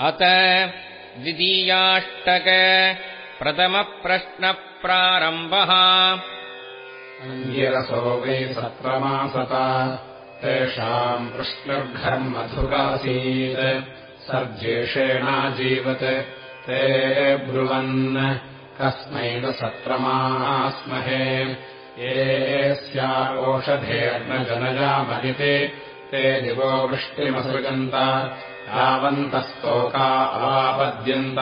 अत द्वितीयाष्टक प्रथमप्रश्नप्रारम्भः। अङ्गिरसो वै सत्रमासत तेषाम् कृष्णर्घर्मधुरासीत् सर्जेषेणाजीवत् ते ब्रुवन्। कस्मै न सत्रमास्महे ये स्या ओषधेऽर्णजनजामदिते ते दिवो वृष्टिमसृजन्त। अवापद्यन्त।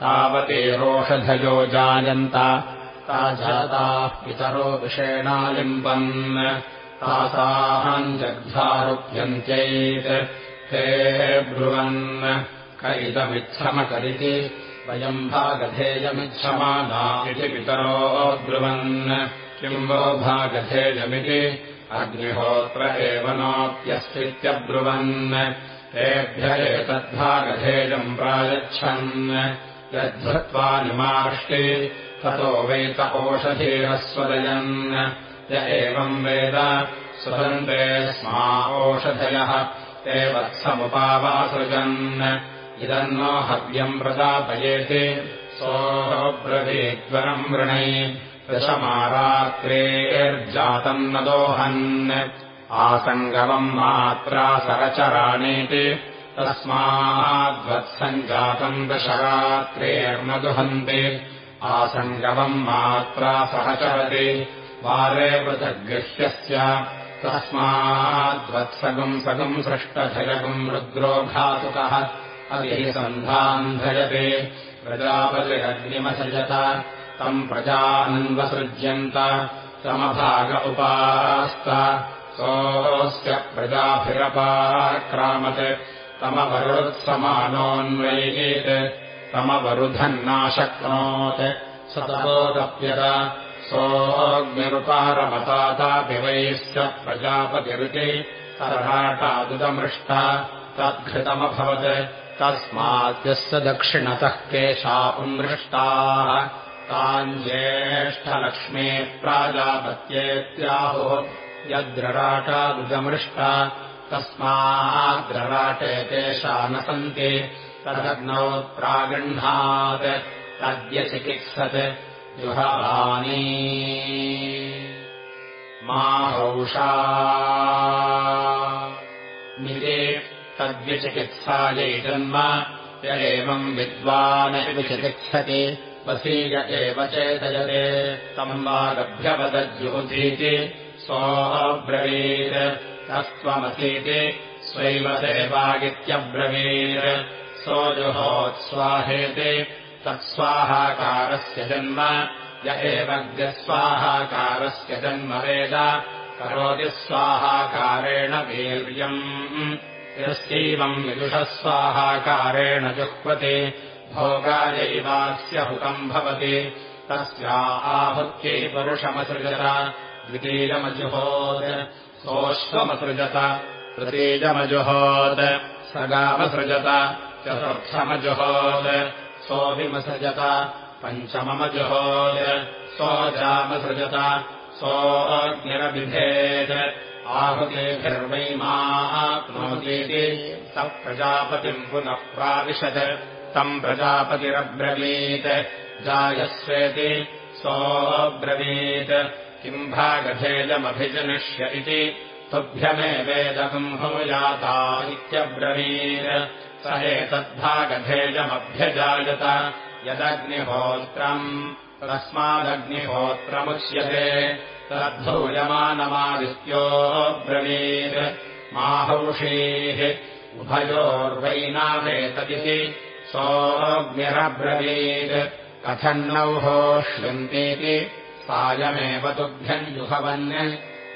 तावतेरोषधयो जायन्त। ता जाताः पितरो विषेणालिम्बन् तासाहम् जग्धारुप्यन्त्यैत् ते ब्रुवन्। क इदमिच्छमकरिति वयम् भागधेयमिच्छमाना इति पितरो ब्रुवन्। किम् वो भागधेयमिति अग्निहोत्र एव नोऽप्यस्तीत्यब्रुवन् तेभ्य एतद्भागधेयम् प्रायच्छन्। यद्धृत्वा निमार्ष्टि ततो वेत ओषधीरस्वदयन् य एवम् वेद स्वदन्ते स्मा ओषधयः ते वत्समुपावासृजन् इदन्नो हव्यम् प्रदापयेति सोऽब्रवीद्वरम् वृणै दशमारात्रेर्जातम् न दोहन् आसङ्गमम् मात्रा सरचराणीति। तस्माद्वत्सञ्जातम् दशरात्रेर्न दुहन्ति आसङ्गमम् मात्रा सहचरति। वारे पृथग्गृह्यस्य। तस्माद्वत्सगम् सगम् सृष्टधयगम् रुद्रोघातुकः अभिसन्धान्धयते प्रजापतिरग्निमसजत तम् प्रजानन्वसृज्यन्त समभाग उपास्त। सोऽस्य प्रजाभिरपाक्रामत्। तमवरुत्समानोऽन्वयेत्। तमवरुधन्नाशक्नोत्। सततोदप्यत। सोऽग्निरुपारमतातापिवैश्च प्रजापतिरुति तर्हाटादुदमृष्टा। तद्घृतमभवत्। तस्माद्यस्य दक्षिणतः केशा उन्मृष्टाः ज्येष्ठलक्ष्मे प्राजापत्येत्याहो यद्रराटादुदमृष्टा तस्माद्रराटे केशा न सन्ति तदग्नौ प्रागृह्णात् तद्यचिकित्सत् जुहवानी माहौषा निरे तद्व्यचिकित्सायै जन्म य एवम् विद्वान् विचिकित्सति वसीय एव चेतयते। तम् वागभ्यवदज्युहुधीति सोऽब्रवीर् तस्त्वमसीति स्वैव सेवागित्यब्रवीर् सोऽजुहोत्स्वाहेति तत्स्वाहाकारस्य जन्म। य एव गस्वाहाकारस्य जन्म वेद। करोति स्वाहाकारेण वीर्यम्। यस्यैवम् विदुषस्वाहाकारेण जुह्वति भोगायैवास्य हुतम् भवति। तस्या आहुत्यै पुरुषमसृजत। द्वितीयमजुहोत्। सोऽश्वमसृजत। तृतीयमजुहोत्। सगामसृजत। चतुर्थमजुहोत्। सोऽभिमसृजत। पञ्चममजुहोत्। सोऽजामसृजत। सोऽग्निरबिभेत् आहुतेभिर्वैमाप्नोतीति स प्रजापतिम् पुनः प्राविशत् तम् प्रजापतिरब्रवीत्। जायस्वेति सोऽब्रवीत्। किम् भागभेदमभिजनिष्य इति तुभ्यमेवेदकम् भूयाता इत्यब्रवीत्। स एतद्भागभेदमभ्यजायत यदग्निहोत्रम् तस्मादग्निहोत्रमुच्यते। तद्धूयमानमादित्योऽब्रवीत्। माहौषीः उभयोर्वैनावेतदिति सोऽग्निरब्रवीत् कथम् नौहोष्यन्तीति सायमेव तुभ्यम् जुहवन्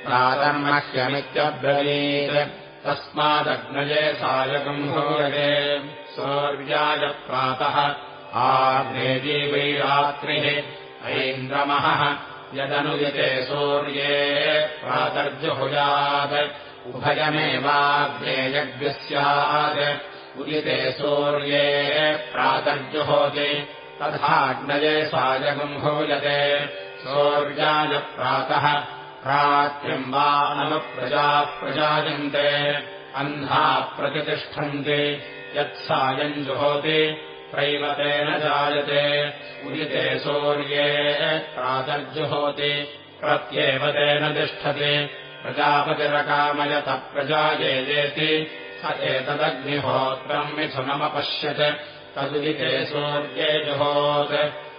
प्रातर्मह्यमित्यब्रवीत् तस्मादग्नये सायकम् भूयते। सौर्याय प्रातः आग्नेजीवैरात्रिः ऐन्द्रमः यदनुयते सूर्ये प्रातर्जुहुयात्। उभयमेवाग्नेयज्ञः स्यात् उदिते सूर्ये प्रातर्जुहोति तथाग्नये सायकम् भूयते। सौर्याय प्रातः अनुप्रजाः प्रजायन्ते अह्नाः प्रतितिष्ठन्ति यत्सायम् जुहोति प्रैवतेन जायते। उदिते सूर्ये प्रातर्जुहोति प्रत्येव तेन तिष्ठति। प्रजापतिरकामयत प्रजायेति एतदग्निहोत्रम् मिथुनमपश्यत्। तदुदिते सूर्ये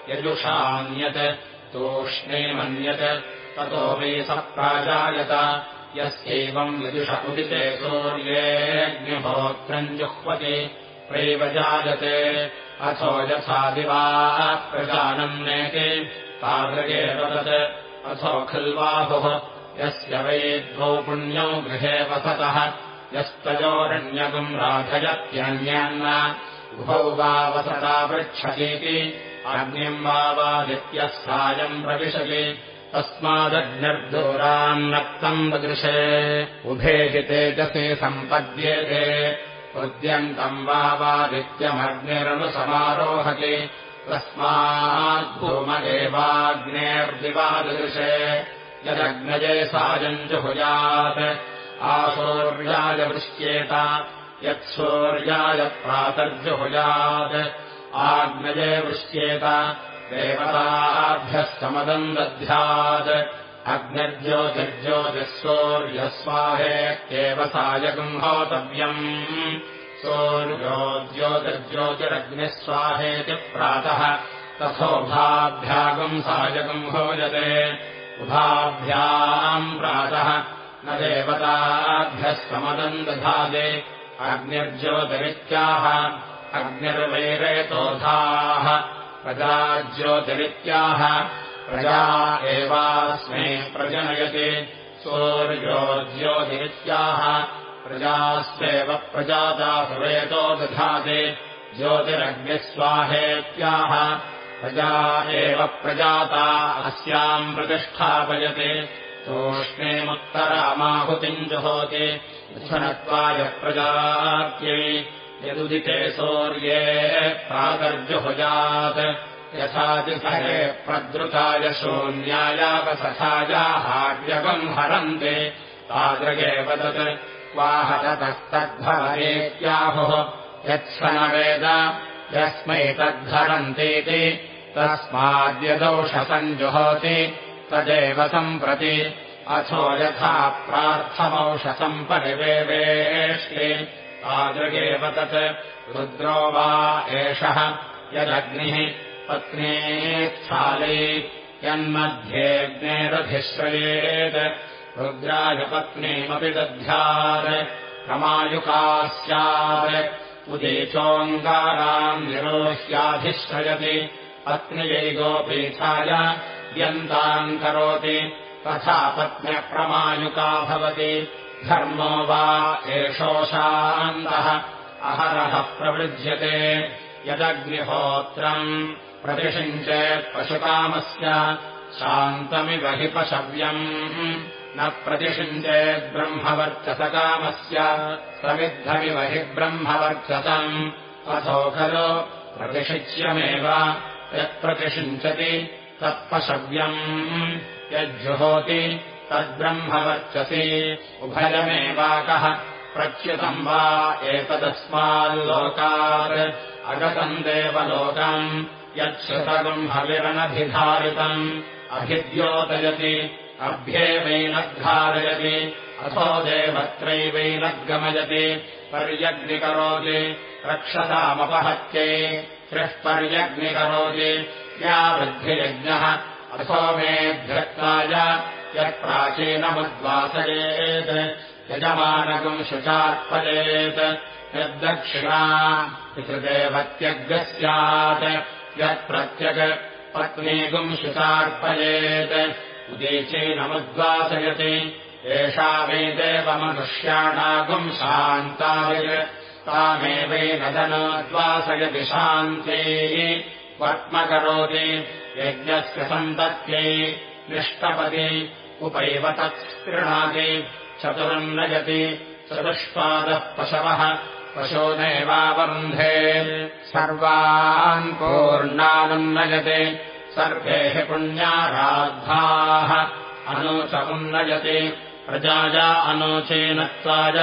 यजुषान्यत् तूष्णे मन्यत्। ततो वै स प्राजायत। यस्यैवम् विदुष उदिते सूर्येऽग्निहोत्रम् जुह्वति। प्रैव जायते अथो यथादिवाः प्रजानन्नेति तादृगे तत् अथो खल्वाहुः। यस्य वै द्वौ पुण्यौ गृहे वसतः यस्तयोरण्यकम् राधयत्यन्यान्न वा वसता पृच्छतीति अग्निम् वावादित्यः सायम् प्रविशति। तस्मादग्निर्दूरान्नक्तम् ददृशे। उभे हि तेजसे सम्पद्येते। उद्यन्तम् वावादित्यमग्निरनुसमारोहति। तस्माद्भूमदेवाग्नेर्दिवादृशे। यदग्नजे सायम् जुहुयात् आशौर्याय वृश्येत यत्सौर्याय प्रातर्जुहुयात्। आग्नजे वृश्येत देवताभ्यः समदम् दध्यात् अग्निर्ज्योतिर्ज्योतिःसौर्यस्वाहेत्येव सायकम् होतव्यम्। सौर्योद्योतिर्ज्योतिरग्निः स्वाहेति प्रातः तथोभाभ्यागम् सायकम् भोजते। उभाभ्याम् प्रातः न देवताभ्यः समदम् दधाते अग्निर्ज्योतिरित्याह अग्निर्वैरेतोधाः प्रजाज्योतिरित्याह प्रजा एवास्मै प्रजनयति सूर्योज्योतिरित्याह प्रजास्वेव प्रजाता सुरेतो दधाति ज्योतिरग्निस्वाहेत्याह प्रजा एव प्रजाता अस्याम् प्रतिष्ठापयति तूष्णीमुत्तरामाहुतिम् जुहोति मिथुनत्वाय प्रजात्यै यदुदिते सौर्ये प्रातर्जुहुजात् यथातिसहे प्रद्रुताय शून्यायापसखायाहाव्यगम् हरन्ते तादृगेव तत् वाहततस्तद्भवेत्याहुः यत्स्वनवेद यस्मै तद्धरन्तीति तस्माद्यदौषसञ्जुहोति तदेव सम्प्रति। अथो यथा प्रार्थमौषसम् परिवेवेष्टि। तादृगेव तत्। रुद्रो वा एषः यदग्निः पत्नी स्थाले यन्मध्येऽग्नेरधिश्रयेत् रुद्राजपत्नीमपि दध्यात्। प्रमायुका स्यात्। उदीचोऽङ्गाराम् निरोह्याधिश्रयति। पत्न्यै गोपीठाय व्यन्ताम् करोति तथा पत्न्यप्रमायुका भवति। धर्मो वा एषोशान्तः अहरः प्रवृज्यते। यदग्निहोत्रम् प्रतिषिञ्चेत्पशुकामस्य शान्तमिव हि पशव्यम्। न प्रतिषिञ्चेद्ब्रह्मवर्चसकामस्य समिद्धमिव हि ब्रह्मवर्चसम्। अथो खलु प्रतिषिच्यमेव यत्प्रतिषिञ्चति तत्पशव्यम्। यज्जुहोति तद्ब्रह्मवर्चसि उभयमेवाकः प्रच्युतम् वा एतदस्माल्लोकात् अगतम् देवलोकम् यच्छ्रुतगृह्मविरनभिधारितम् अभिद्योतयति अभ्येवैनद्धारयति अथो देवत्रैवैनद्गमयति। पर्यग्निकरोति रक्षसामपहत्यै त्रिः पर्यग्निकरोति या वृद्धियज्ञः। अथो मेऽध्यक्ताय यत्प्राचीनमुद्वासयेत् यजमानकम् शुचार्पयेत्। यद्दक्षिणा पितृदेवत्यग्रः स्यात् यत्प्रत्यग् पत्नीगुम् शुचार्पयेत्। उदीचीनमुद्वासयति। एषा वै देवमनुष्याणागुम् शान्ताय। तामेवैनदनोद्वासयति शान्त्यै वर्त्म करोति यज्ञस्य सन्तत्यै निष्टपति उपैव तत्सृणाति चतुरम् नयति चतुष्पादः पशवः पशोनेवावरुन्धे सर्वान् पूर्णानुन्नयति सर्वे हि पुण्याराद्धाः अनूच उन्नयति प्रजाया अनूचेनत्वाय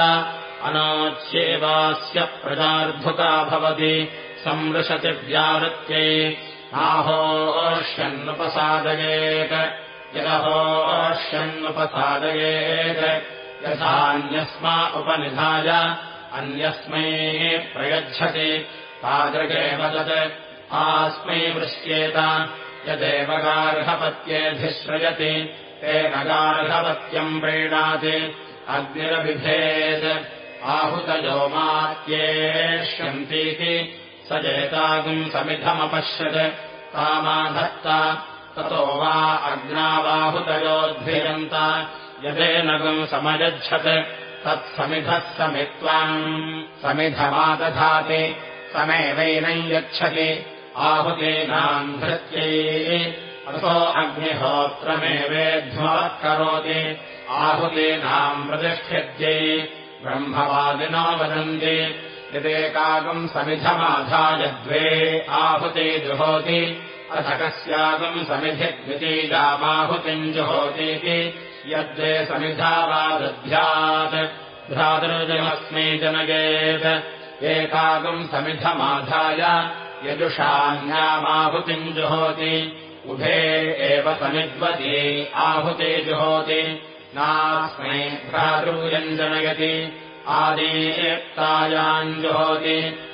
अनोच्येवास्य प्रजार्धुका भवति संवृशति व्यावृत्यै आहोष्यन्नुपसादयेत् यदहोष्यन्नुपसादयेत् यथान्यस्मा उपनिधाय अन्यस्मै प्रयच्छति। तादृगेव तत्। आस्मै वृश्येत यदेव गार्हपत्येऽभिश्रयति तेन गार्हपत्यम् प्रीणाति। अग्निरभिभेत् आहुतयो मात्येष्यन्तीति स चेतागुम् समिधमपश्यत्। तामाधत्ता ततो वा अग्नावाहुतयोद्भिरन्त यदेनगुम् समयच्छत् तत्समिधः समित्वाम् समिधमादधाति समेवैनम् यच्छति। आहुतीनाम् धृत्यै। अथो अग्निहोत्रमेवेध्वः करोति आहुतीनाम् प्रतिष्ठित्यै। ब्रह्मवादिनो वदन्ति यदेकागम् समिधमाधाय द्वे आहुते जुहोति। अथ कस्यागम् समिधिद्वितीयामाहुतिम् जुहोतीति। यद्वे समिधा वा दध्यात् भ्रातृजमस्मै जनयेत् एकागम् समिधमाधाय यजुषान्यामाहुतिम् जुहोति। उभे एव समिद्वती आहुते जुहोति। नास्मै भ्रातृजम् जनयति आदीक्तायाम् जुहोति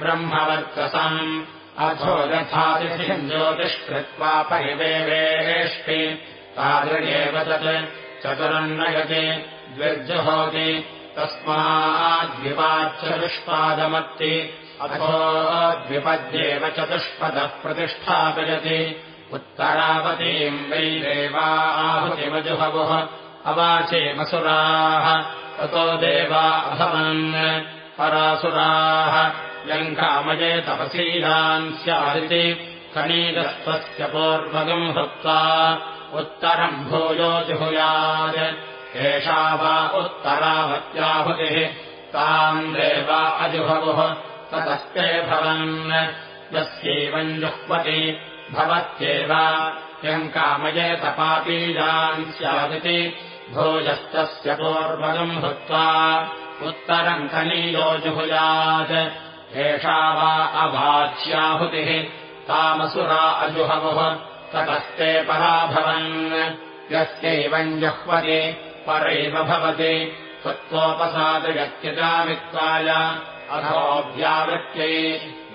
ब्रह्मवर्चसम्। अथो यथातिथिम् ज्योतिष्कृत्वा परिदेवेष्टि। तादृगेव तत् चतुरन्नयति द्विर्जुहोति। तस्माद्विपाच्चतुष्पादमत्ति अथो द्विपद्येव चतुष्पदः प्रतिष्ठापयति। उत्तरावतीम् वै देवा आहुतिमजुहवुः अवाचेमसुराः। ततो देवा अभवन् परासुराः। यङ्कामये तपसीलान् स्यादिति। कणीदस्त्वस्य पूर्वगम् भुक्त्वा उत्तरम् भूयो जुहुयात्। एषा वा उत्तरावत्याहुतिः। ताम् देवा अजुहवुः। ततस्ते भवन्। यस्यैवम् जुह्वति। भवत्येव। यङ्कामये तपापीजान् स्यादिति भोजस्तस्य पूर्वगम् भुक्त्वा उत्तरम् कनीयो जुहुयात् एषा वा अवाच्याहुतिः तामसुरा अजुहवुः ततस्ते पराभवन्। यस्यैवम् जुह्वति परैव भवति त्वत्त्वोपसादयत्यजामित्वाय अथोऽव्यावृत्यै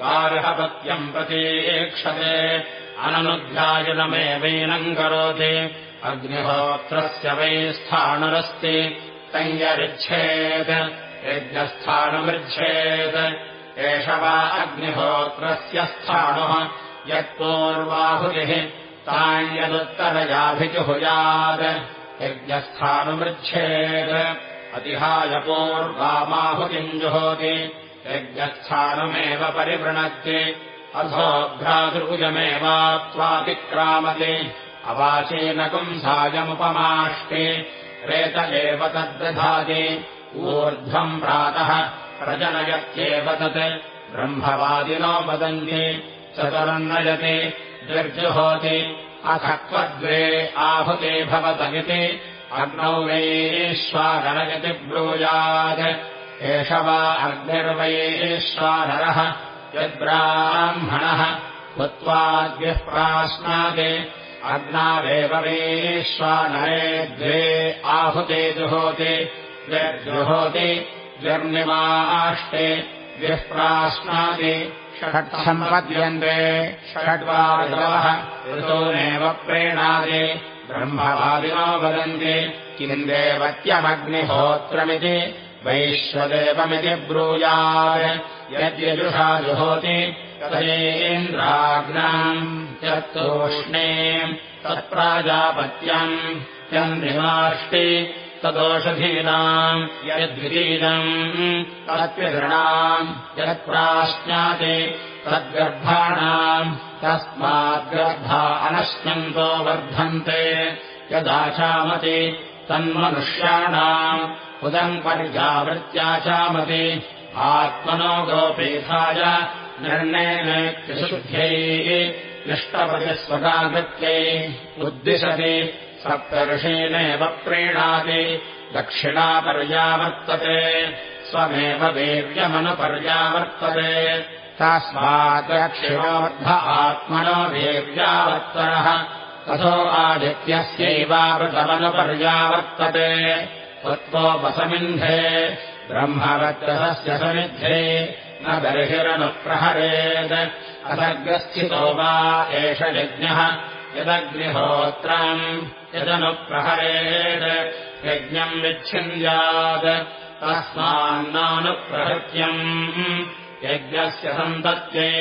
गार्हपत्यम् प्रतीक्षते अननुध्यायनमेवैनम् करोति अग्निहोत्रस्य वै स्थाणुरस्ति तञ्जरिच्छेत् यज्ञस्थाणुमृच्छेत् एष वा अग्निहोत्रस्य स्थाणुः यत्पूर्वाहुतिः ताम् यदुत्तरयाभिजुहुयात् यज्ञस्थानुमृच्छेत् अतिहाय पूर्वामाहुतिम् जुहोति। यज्ञस्थानमेव भ्रातृजमेवात्वातिक्रामति अवाचीनकुम् सायमुपमाष्टि रेत एव तद्दधाति ऊर्ध्वम् प्रातः प्रजनयत्येव तत् ब्रह्मवादिनो वदन्ति चतुरन्नयति निर्जुहोति अथ क्वद्वे आहुते भवत इति अग्नौ वैश्वानरयति ब्रूयात् एष वा अग्निर्वैश्वानरः यद्ब्राह्मणः भूत्वाद्यः प्राश्नाति अग्नावेव वैश्वानरे द्वे आहुते जुहोति द्विर्जुहोति द्विर्निमाष्टे द्विः प्राश्नाति षट्सम्पद्यन्ते षड्वादवः ऋतूनेव प्रेणादि ब्रह्मवादिनो वदन्ति किम् देवत्यमग्निहोत्रमिति वैश्वदेवमिति ब्रूयात् यद्यजुषा जुहोति तदेन्द्राग्नाम् यत्तूष्णे तत्प्राजापत्यम् यन्निमाष्टि तदोषधीनाम् यद्वितीनम् तत्विदृणाम् यत्प्राश्नाति तद्गर्भाणाम् तस्माद्गर्भा अनश्यन्तो वर्धन्ते यदाचामति तन्मनुष्याणाम् उदम् पर्यावृत्याचामति आत्मनो गोपीठाय निर्णयनेत्यशुद्ध्यैः इष्टपतिस्वगाकृत्यै उद्दिशति सप्तर्षीणेव प्रीणाति दक्षिणापर्यावर्तते स्वमेव वीर्यमनुपर्यावर्तते तस्मात् दक्षिणोऽर्ध आत्मनो वीर्यावर्तनः तथो आदित्यस्यैवावृतमनुपर्यावर्तते त्वत्वोपसमिन्धे ब्रह्मवत्यसस्य समिद्धे न बर्हिरनुप्रहरेत् असर्गस्थितो वा एष यज्ञः यदग्निहोत्रम् यदनुप्रहरेत् यज्ञम् विच्छिन्द्यात् तस्मान्नानुप्रहृत्यम्। यज्ञस्य सन्तत्यै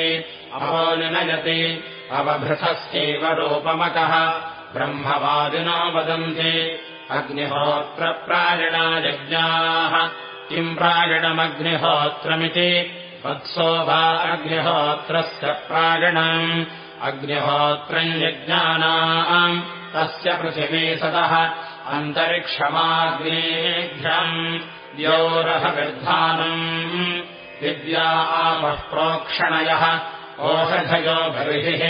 अवोनिनयति अवभृतस्यैव रूपमकः ब्रह्मवादिनो वदन्ति। अग्निहोत्रप्रायणा यज्ञाः किम् प्रायणमग्निहोत्रमिति? वत्सो वा अग्निहोत्रस्य प्रायणम्। अग्निहोत्रम् यज्ञानाम्। तस्य पृथिवीसदः अन्तरिक्षमाग्नेभ्यम्। द्योरहविर्धानम्। विद्या आपः प्रोक्षणयः ओषधयो बर्हिः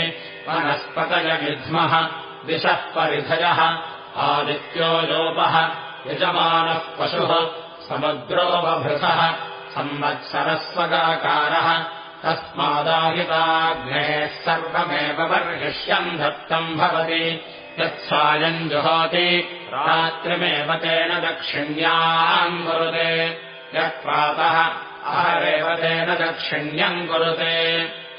वनस्पतयविध्मः दिशः परिधयः आदित्यो लोपः यजमानः पशुः समुद्रोपभृतः संवत्सरस्वगाकारः तस्मादाहिताग्नेः सर्वमेव बर्हिष्यम् धत्तम् भवति यत्सायम् जुहोति रात्रिमेव तेन दक्षिण्याम् कुरुते यत्प्रातः अहरेव तेन दक्षिण्यम् कुरुते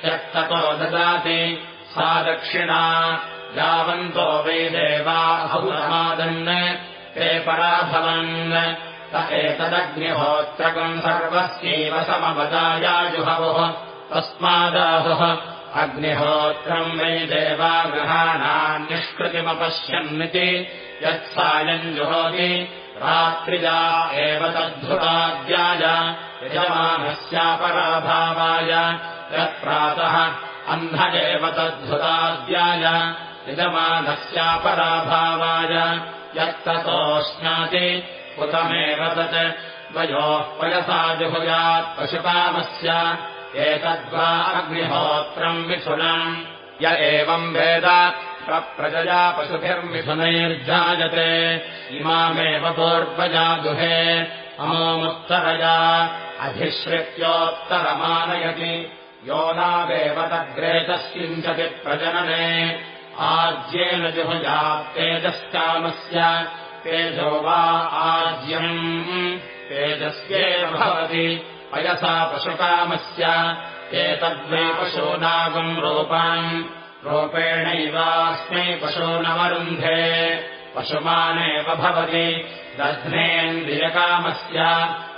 यत्ततो ददाति। सा दक्षिणा यावन्तो वै देवाहुरमादन् ते पराभवन्। त एतदग्निहोत्रकम् सर्वस्यैव समवदायाजुहवुः। तस्मादाहुः अग्निहोत्रम् वै देवाग्रहाणान्निष्कृतिमपश्यन्निति यत्सायम् जुहोति रात्रिजा एव तद्धुताद्याय। यजमानस्यापराभावाय यत्प्रातः अह्न एव तद्धुताद्याय यजमानस्यापराभावाय यत्ततोऽश्नाति पुतमेव तत् द्वयोः पयसा जुहुयात् पशुकामस्य एतद्वा अग्निहोत्रम् मिथुनम् य एवम् वेद प्रप्रजया पशुभिर्मिथुनैर्जायते इमामेव पूर्वजा दुहे अमोमुत्तरया अधिश्रित्योत्तरमानयति यो नावेव तद्ग्रेतस्किञ्चति प्रजनने। आज्येन जुहुजात्तेजश्चामस्य तेजो वा आज्यम् तेजस्येव भवति पयसा पशुकामस्य। एतद्वै पशूनागम् रूपाम्। रूपेणैवास्मै पशूनवरुन्धे। पशुमानेव भवति दध्नेन्द्रियकामस्य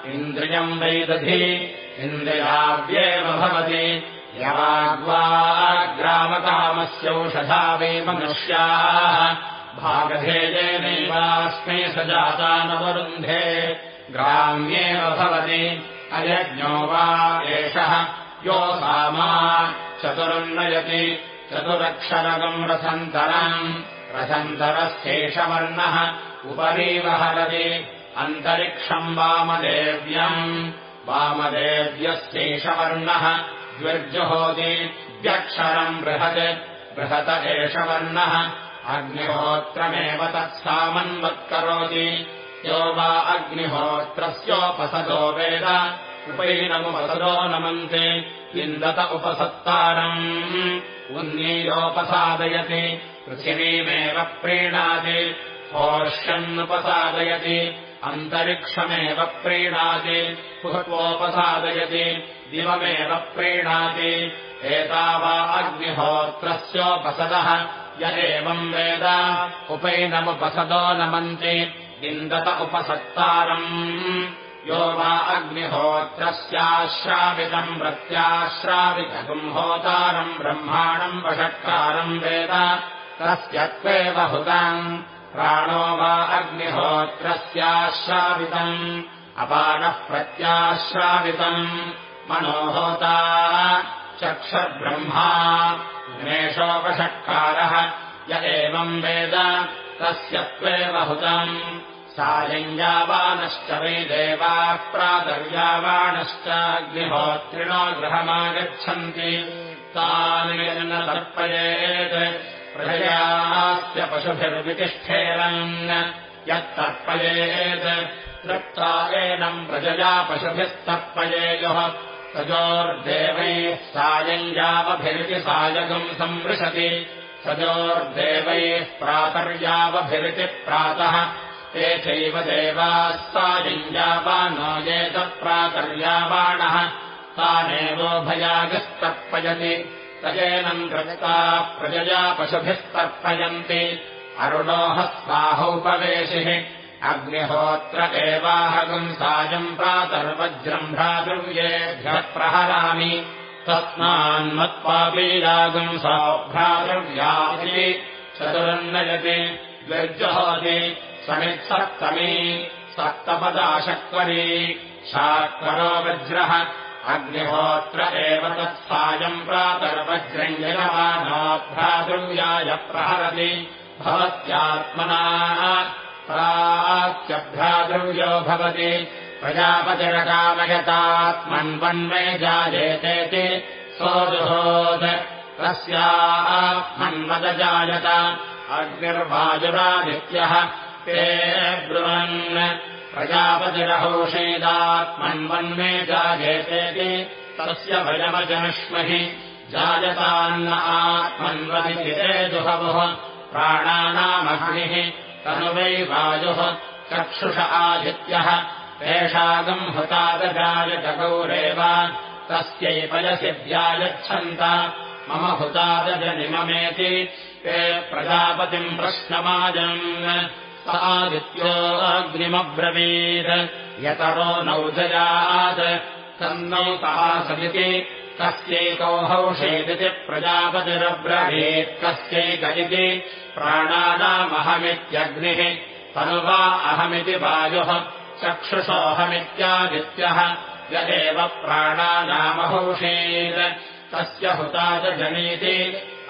इन्द्रियम् वै दधि इन्द्रियाव्येव भवति यवाग्वाग्रामकामस्यौषधा वै मनुष्याः। भागधेयेनैवास्मै स जातानवरुन्धे ग्राम्येव भवति। अयज्ञो वा एषः यो सामा चतुरुन्नयति। चतुरक्षरगम् रथन्तरम् रथन्तरस्येषवर्णः उपरीव हरति अन्तरिक्षम् वामदेव्यम्। वामदेव्यस्यैषवर्णः द्विर्जुहोति। द्व्यक्षरम् बृहत्। बृहत एष वर्णः अग्निहोत्रमेव तत्सामन्वत्करोति। यो वा अग्निहोत्रस्योपसदो वेद। उपैनमुपसदो नमन्ते। इन्दत उपसत्तारम्। उन्नीयोपसादयति। पृथिवीमेव प्रीणाति। होर्ष्यन्नुपसादयति अन्तरिक्षमेव प्रीणाति पुहत्वोपसादयति दिवमेव प्रीणाति। एतावा अग्निहोत्रस्योपसदः य एवम् वेद उपैनमुपसदो नमन्ति इन्दत उपसत्तारम्। यो वा अग्निहोत्रस्याश्रावितम् प्रत्याश्रावितम् होतारम् ब्रह्माणम् वषट्कारम् वेद तस्य त्वेव हुताम् प्राणो वा अग्निहोत्रस्याश्रावितम्। अपानः प्रत्याश्रावितम्। मनोहोता चक्षुर्ब्रह्मा। गणेशोपषट्कारः। य एवम् वेद तस्य त्वेव हुतम् सायञ्जावानश्च वै देवाः प्रातर्यावाणश्च अग्निहोत्रिणो गृहमागच्छन्ति। तानि न तर्पयेत् प्रजयास्य पशुभिर्वितिष्ठेरन् यत्तर्पयेत्। तृप्ता एनम् प्रजया पशुभिस्तर्पयेयुः सजोर्देवैः सायञ्जावभिरिति सायगम् संवृशति सजोर्देवैः प्रातर्यावभिरिति प्रातः। ते चैव देवाः सायञ्जावानो येतत्प्रातर्यावाणः तानेवोभयागस्तर्पयति तजेनम् कृताः प्रजया पशुभिस्तर्पयन्ति अरुणोः स्वाहौपवेशिः अग्निहोत्र एवाहगम् सायम् प्रातर्वज्रम् भ्रातृव्येभ्यः प्रहरामि। तस्मान्मत्पापीयागम् सौभ्रातृव्याधि चतुरन्नयति द्विर्जहोति समित्सप्तमी सप्तपदाशक्वरी शाक्वरो वज्रः अग्निहोत्र एव तत्सायम् प्रातर्वज्रञ्जलमानो भ्रातृव्याय प्रहरति। भवत्यात्मना प्राच्यभ्रातृव्यो भवति। प्रजापतिरकामयतात्मन्वन्मे जायेतेति। सोऽजुहोत् तस्यात्मन्वदजायत अग्निर्वाजुरादित्यः ते ब्रुवन् प्रजापतिरहोषेदात्मन्वन्मे जायेतेति तस्य भयमजनिष्महि जायतान्न आत्मन्वदिति ते जुहवुः प्राणानामग्निः तनुवै वायुः चक्षुष आदित्यः तेषागम् हुतादजायजगौरेव तस्यैपयसि व्यायच्छन्त मम हुतादजनिममेति प्रजापतिम् प्रश्नमाजन् आदित्योऽग्निमब्रवीत् यतरो नौजयात् तन्नौतः सदिति कस्यैकौहौषेदिति प्रजापतिरब्रवीत्। कस्यैक इति प्राणानामहमित्यग्निः। तनुवा अहमिति वायुः। चक्षुषोऽहमित्यादित्यः। य एव प्राणानामहौषेत्। तस्य हुतादजनीति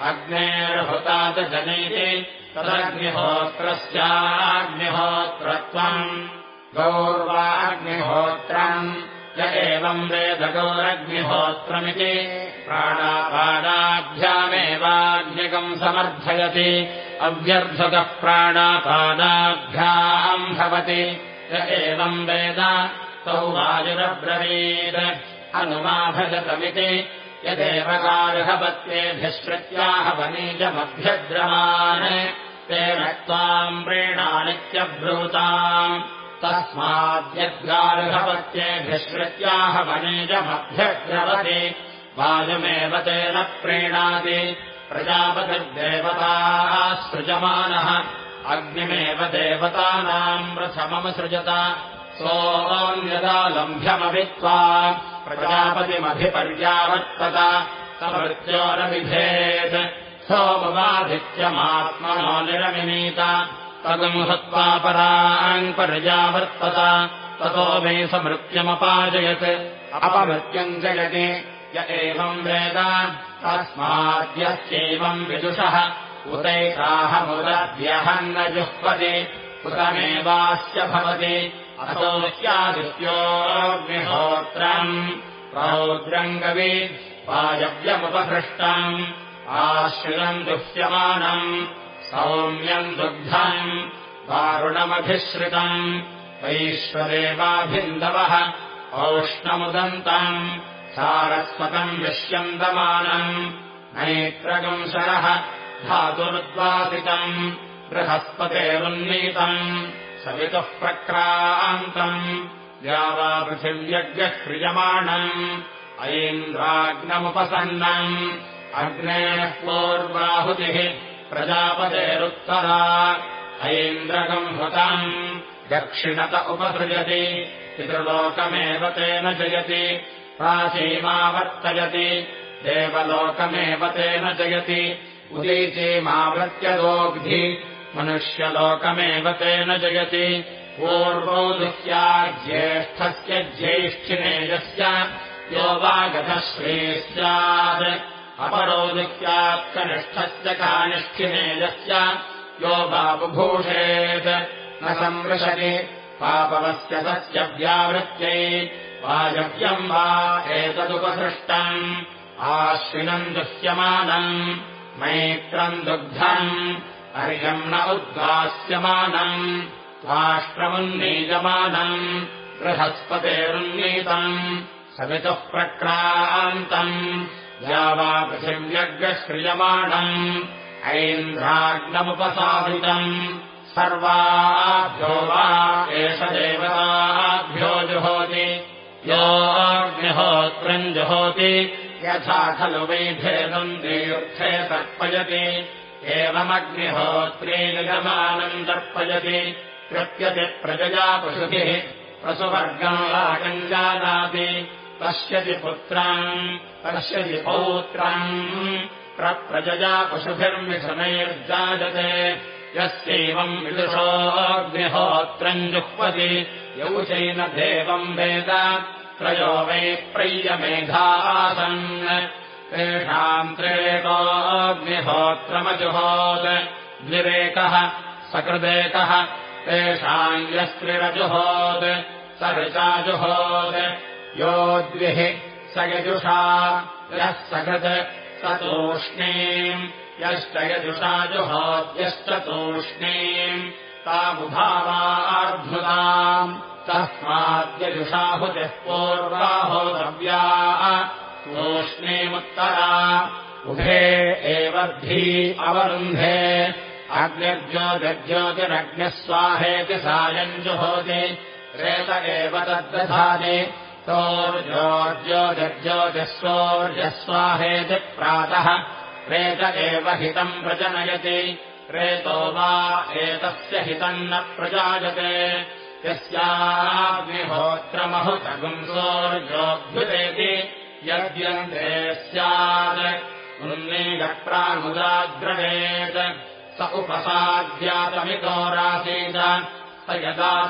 अग्नेर्हुतादजनीति तदग्निहोत्रस्याग्निहोत्रत्वम्। गौर्वाग्निहोत्रम्। य एवम् वेदगौरग्निहोत्रमिति। प्राणापादाभ्यामेवाग्निकम् समर्थयति। अव्यर्थकः प्राणापादाभ्याम् भवति। य एवम् वेद। तौ वायुरब्रवीत् हनुमाभजतमिति। यदेव गार्हपत्येऽभिश्रुत्याह वनीजमभ्यद्रमान् तेन त्वाम् प्रेणानित्यब्रूताम् तस्माद्यद्गार्हपत्येऽभिश्रुत्याह वनीजमभ्यद्रवति वायुमेव तेन प्रीणाति। प्रजापतिर्देवताः सृजमानः। अग्निमेव देवतानाम् प्रथममसृजत सोऽन्यदा लम्भ्यमभित्वा प्रजापतिमभिपर्यावर्तत समृत्योरविभेत् सोमवाधित्यमात्मनो निरमिनीत तगम् हत्वा पराम् पर्यावर्तत ततो मे समृत्यमपाजयत्। अपमृत्यम् जयति। य एवम् वेद। तस्माद्यस्यैवम् विदुषः। उतैकाहमुदद्यहम् न जुह्वति उतमेवास्य भवति। असोऽस्यादित्योऽग्निहोत्रम् रौद्रङ्गवि वायव्यमुपहृष्टम् आश्रियम् दुह्यमानम् सौम्यम् दुग्धम् वारुणमभिश्रितम् वैश्वदेवाभिन्दवः औष्णमुदन्तम् सारस्वतम् विश्यन्दमानम् नैत्रगम् शरः धातुरुद्वासितम् बृहस्पतेरुन्नीतम् सवितुः प्रक्रान्तम् द्यावापृथिव्यज्ञः क्रियमाणम् ऐन्द्राग्नमुपसन्नम् अग्नेः पूर्वाहुतिः प्रजापतेरुत्तरा। ऐन्द्रकम् हुतम्। दक्षिणत उपसृजति। पितृलोकमेव तेन जयति। प्राचीमावर्तयति। देवलोकमेव तेन जयति। उदीचीमावृत्यदोग्धि मनुष्यलोकमेव तेन जयति। पूर्वो दुह्याज्येष्ठस्य ज्येष्ठिनेजस्य यो वा गतश्री स्यात् अपरो दुह्यात्कनिष्ठस्य कानिष्ठिनेजस्य यो वा बुभूषेत् न संवृशति पापवस्य तस्य व्यावृत्यै वायव्यम् वा एतदुपसृष्टम् आश्विनम् दुह्यमानम् मैत्रम् दुग्धम् अर्यम् न उद्गास्यमानम् त्वाष्ट्रमुन्नीयमानम् बृहस्पतेरुन्नीतम् सवितुः प्रक्रान्तम् या वा पृथिव्यग्रश्रियमाणम् ऐन्द्राग्नमुपसादितम् सर्वाभ्यो वा एष देवताभ्यो जुहोति योऽग्निहोत्रम् जुहोति यथा खलु वैभेदम् दीर्थे तर्पयति एवमग्निहोत्रे निगमानम् तर्पयति कृत्यति प्रजया पशुभिः पशुवर्गम् रागम् जानाति पश्यति पुत्रम् पश्यति पौत्रम्। प्रप्रजया पशुभिर्मिथुनैर्जायते। यस्यैवम् विदुषोऽग्निहोत्रम् जुह्वति। यौचैन देवम् वेद। त्रयो वै प्रय्यमेधा आसन् तेषाम् त्रेकोऽग्निहोत्रमजुहोत् द्विरेकः सकृदेकः। तेषाम् यस्त्रिरजुहोत्। स ऋचाजुहोत् यो द्विः स यजुषा यः सकृत् स तूष्णीम् यश्च यजुषाजुहोत्यश्च तूष्णीम्। तामुभावार्धुताम् तस्माद्यजुषाहुतिः पूर्वाहोतव्या तूष्णीमुत्तरा। उभे एवद्धी अवरुन्धे अग्निर्ज्योतिर्ज्योतिरग्निः स्वाहेति सायम् जुहोति रेत एव तद्दधाति सोर्जोर्ज्योतिर्ज्योतिःसोर्जस्वाहेति प्रातः रेत एव हितम् प्रजनयति। रेतो वा एतस्य हितम् न प्रजायते। यस्याग्निहोत्रमहुतगुंसोर्जोऽभ्युदेति यद्यन्ते स्यात्। उन्नीगप्रामुदाग्रवेत् स उपसाद्यातमितोरासीत स यदा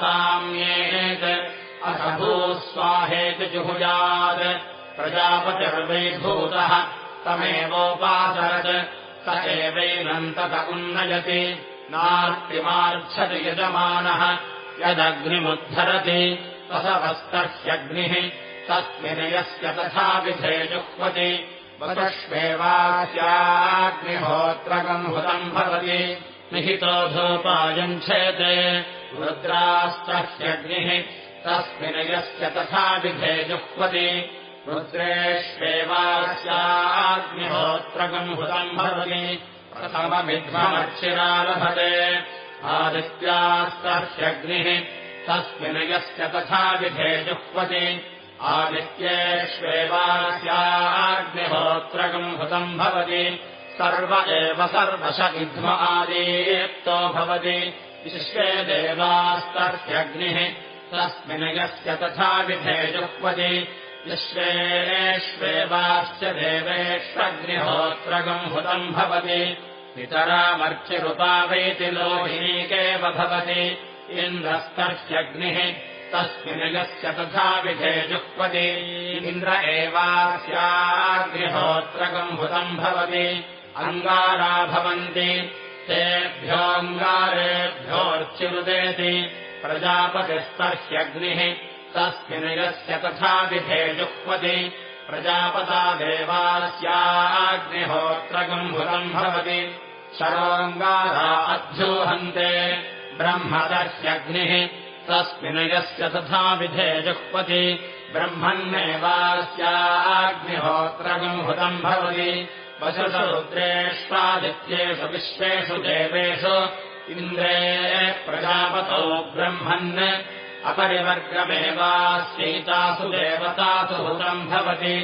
अथ भूस्वाहेति जुहुजात् प्रजापतिर्वैभूतः तमेवोपासरत्। स एवैनन्तत उन्नयति। नार्तिमार्च्छति यजमानः। यदग्निमुद्धरति। तसवस्तर्ह्यग्निः तस्मिन् यस्य तथाविधे जुह्वति वदश्वेवास्याग्निहोत्रगम् हुतम् भवति निहितोधोपायम् छेते रुद्रास्तर्ह्यग्निः तस्मिन् यस्य तथाविधे जुह्वति। रुद्रेष्वेवास्याग्निहोत्रगम् हुतम् भवति। प्रथमविध्वमक्षिरालभते आदित्यास्तर्ह्यग्निः तस्मिन् यस्य तथाविधे जुह्वति। आदित्येष्वेवास्याग्निहोत्रगम् हुतम् भवति। सर्व एव सर्वश विध्म आदितो भवति। विश्वे देवास्तर्ह्यग्निः तस्मिन् यस्य तथाविधे जुह्वति विश्वेष्वेवाश्च देवेष्वग्निहोत्रगम् हुतम् भवति। पितरामर्चिरुपावैति लोहीकेव भवति। इन्द्रस्तर्ह्यग्निः तस्मिन् यस्य तथाविधे जुह्वति इन्द्र एवास्याग्निहोत्रगम् हुतम् भवति। अङ्गारा भवन्ति। तेभ्योऽङ्गारेभ्योऽर्चिरुदेति प्रजापतिस्तर्ह्यग्निः। तस्मिन् यस्य तथाविधे जुह्वति। प्रजापता देवास्याग्निहोत्रगम् हुतम् भवति। शरोङ्गारा अध्यूहन्ते। ब्रह्मदर्ह्यग्निः। तस्मिन् यस्य तथाविधे जुह्वति। ब्रह्मन्नेवास्याग्निहोत्रगम् हुतम् भवति। वशुषरुद्रेष्वादित्येषु विश्वेषु देवेषु इन्द्रे प्रजापतो ब्रह्मन् अपरिवर्गमेवास्यैतासु देवतासु हुतम् भवति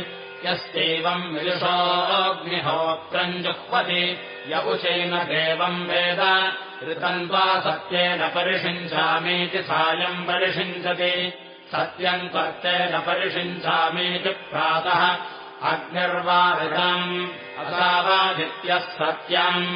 यस्यैवम् विदुषोऽग्निहोत्रम् जुह्वति उचैन देवम् वेद ऋतम् त्वा सत्येन परिषिञ्चामीति सायम् परिषिञ्चति सत्यम् त्वत्तेन परिषिञ्चामीति प्रातः अग्निर्वादम् असावादित्यः सत्यम्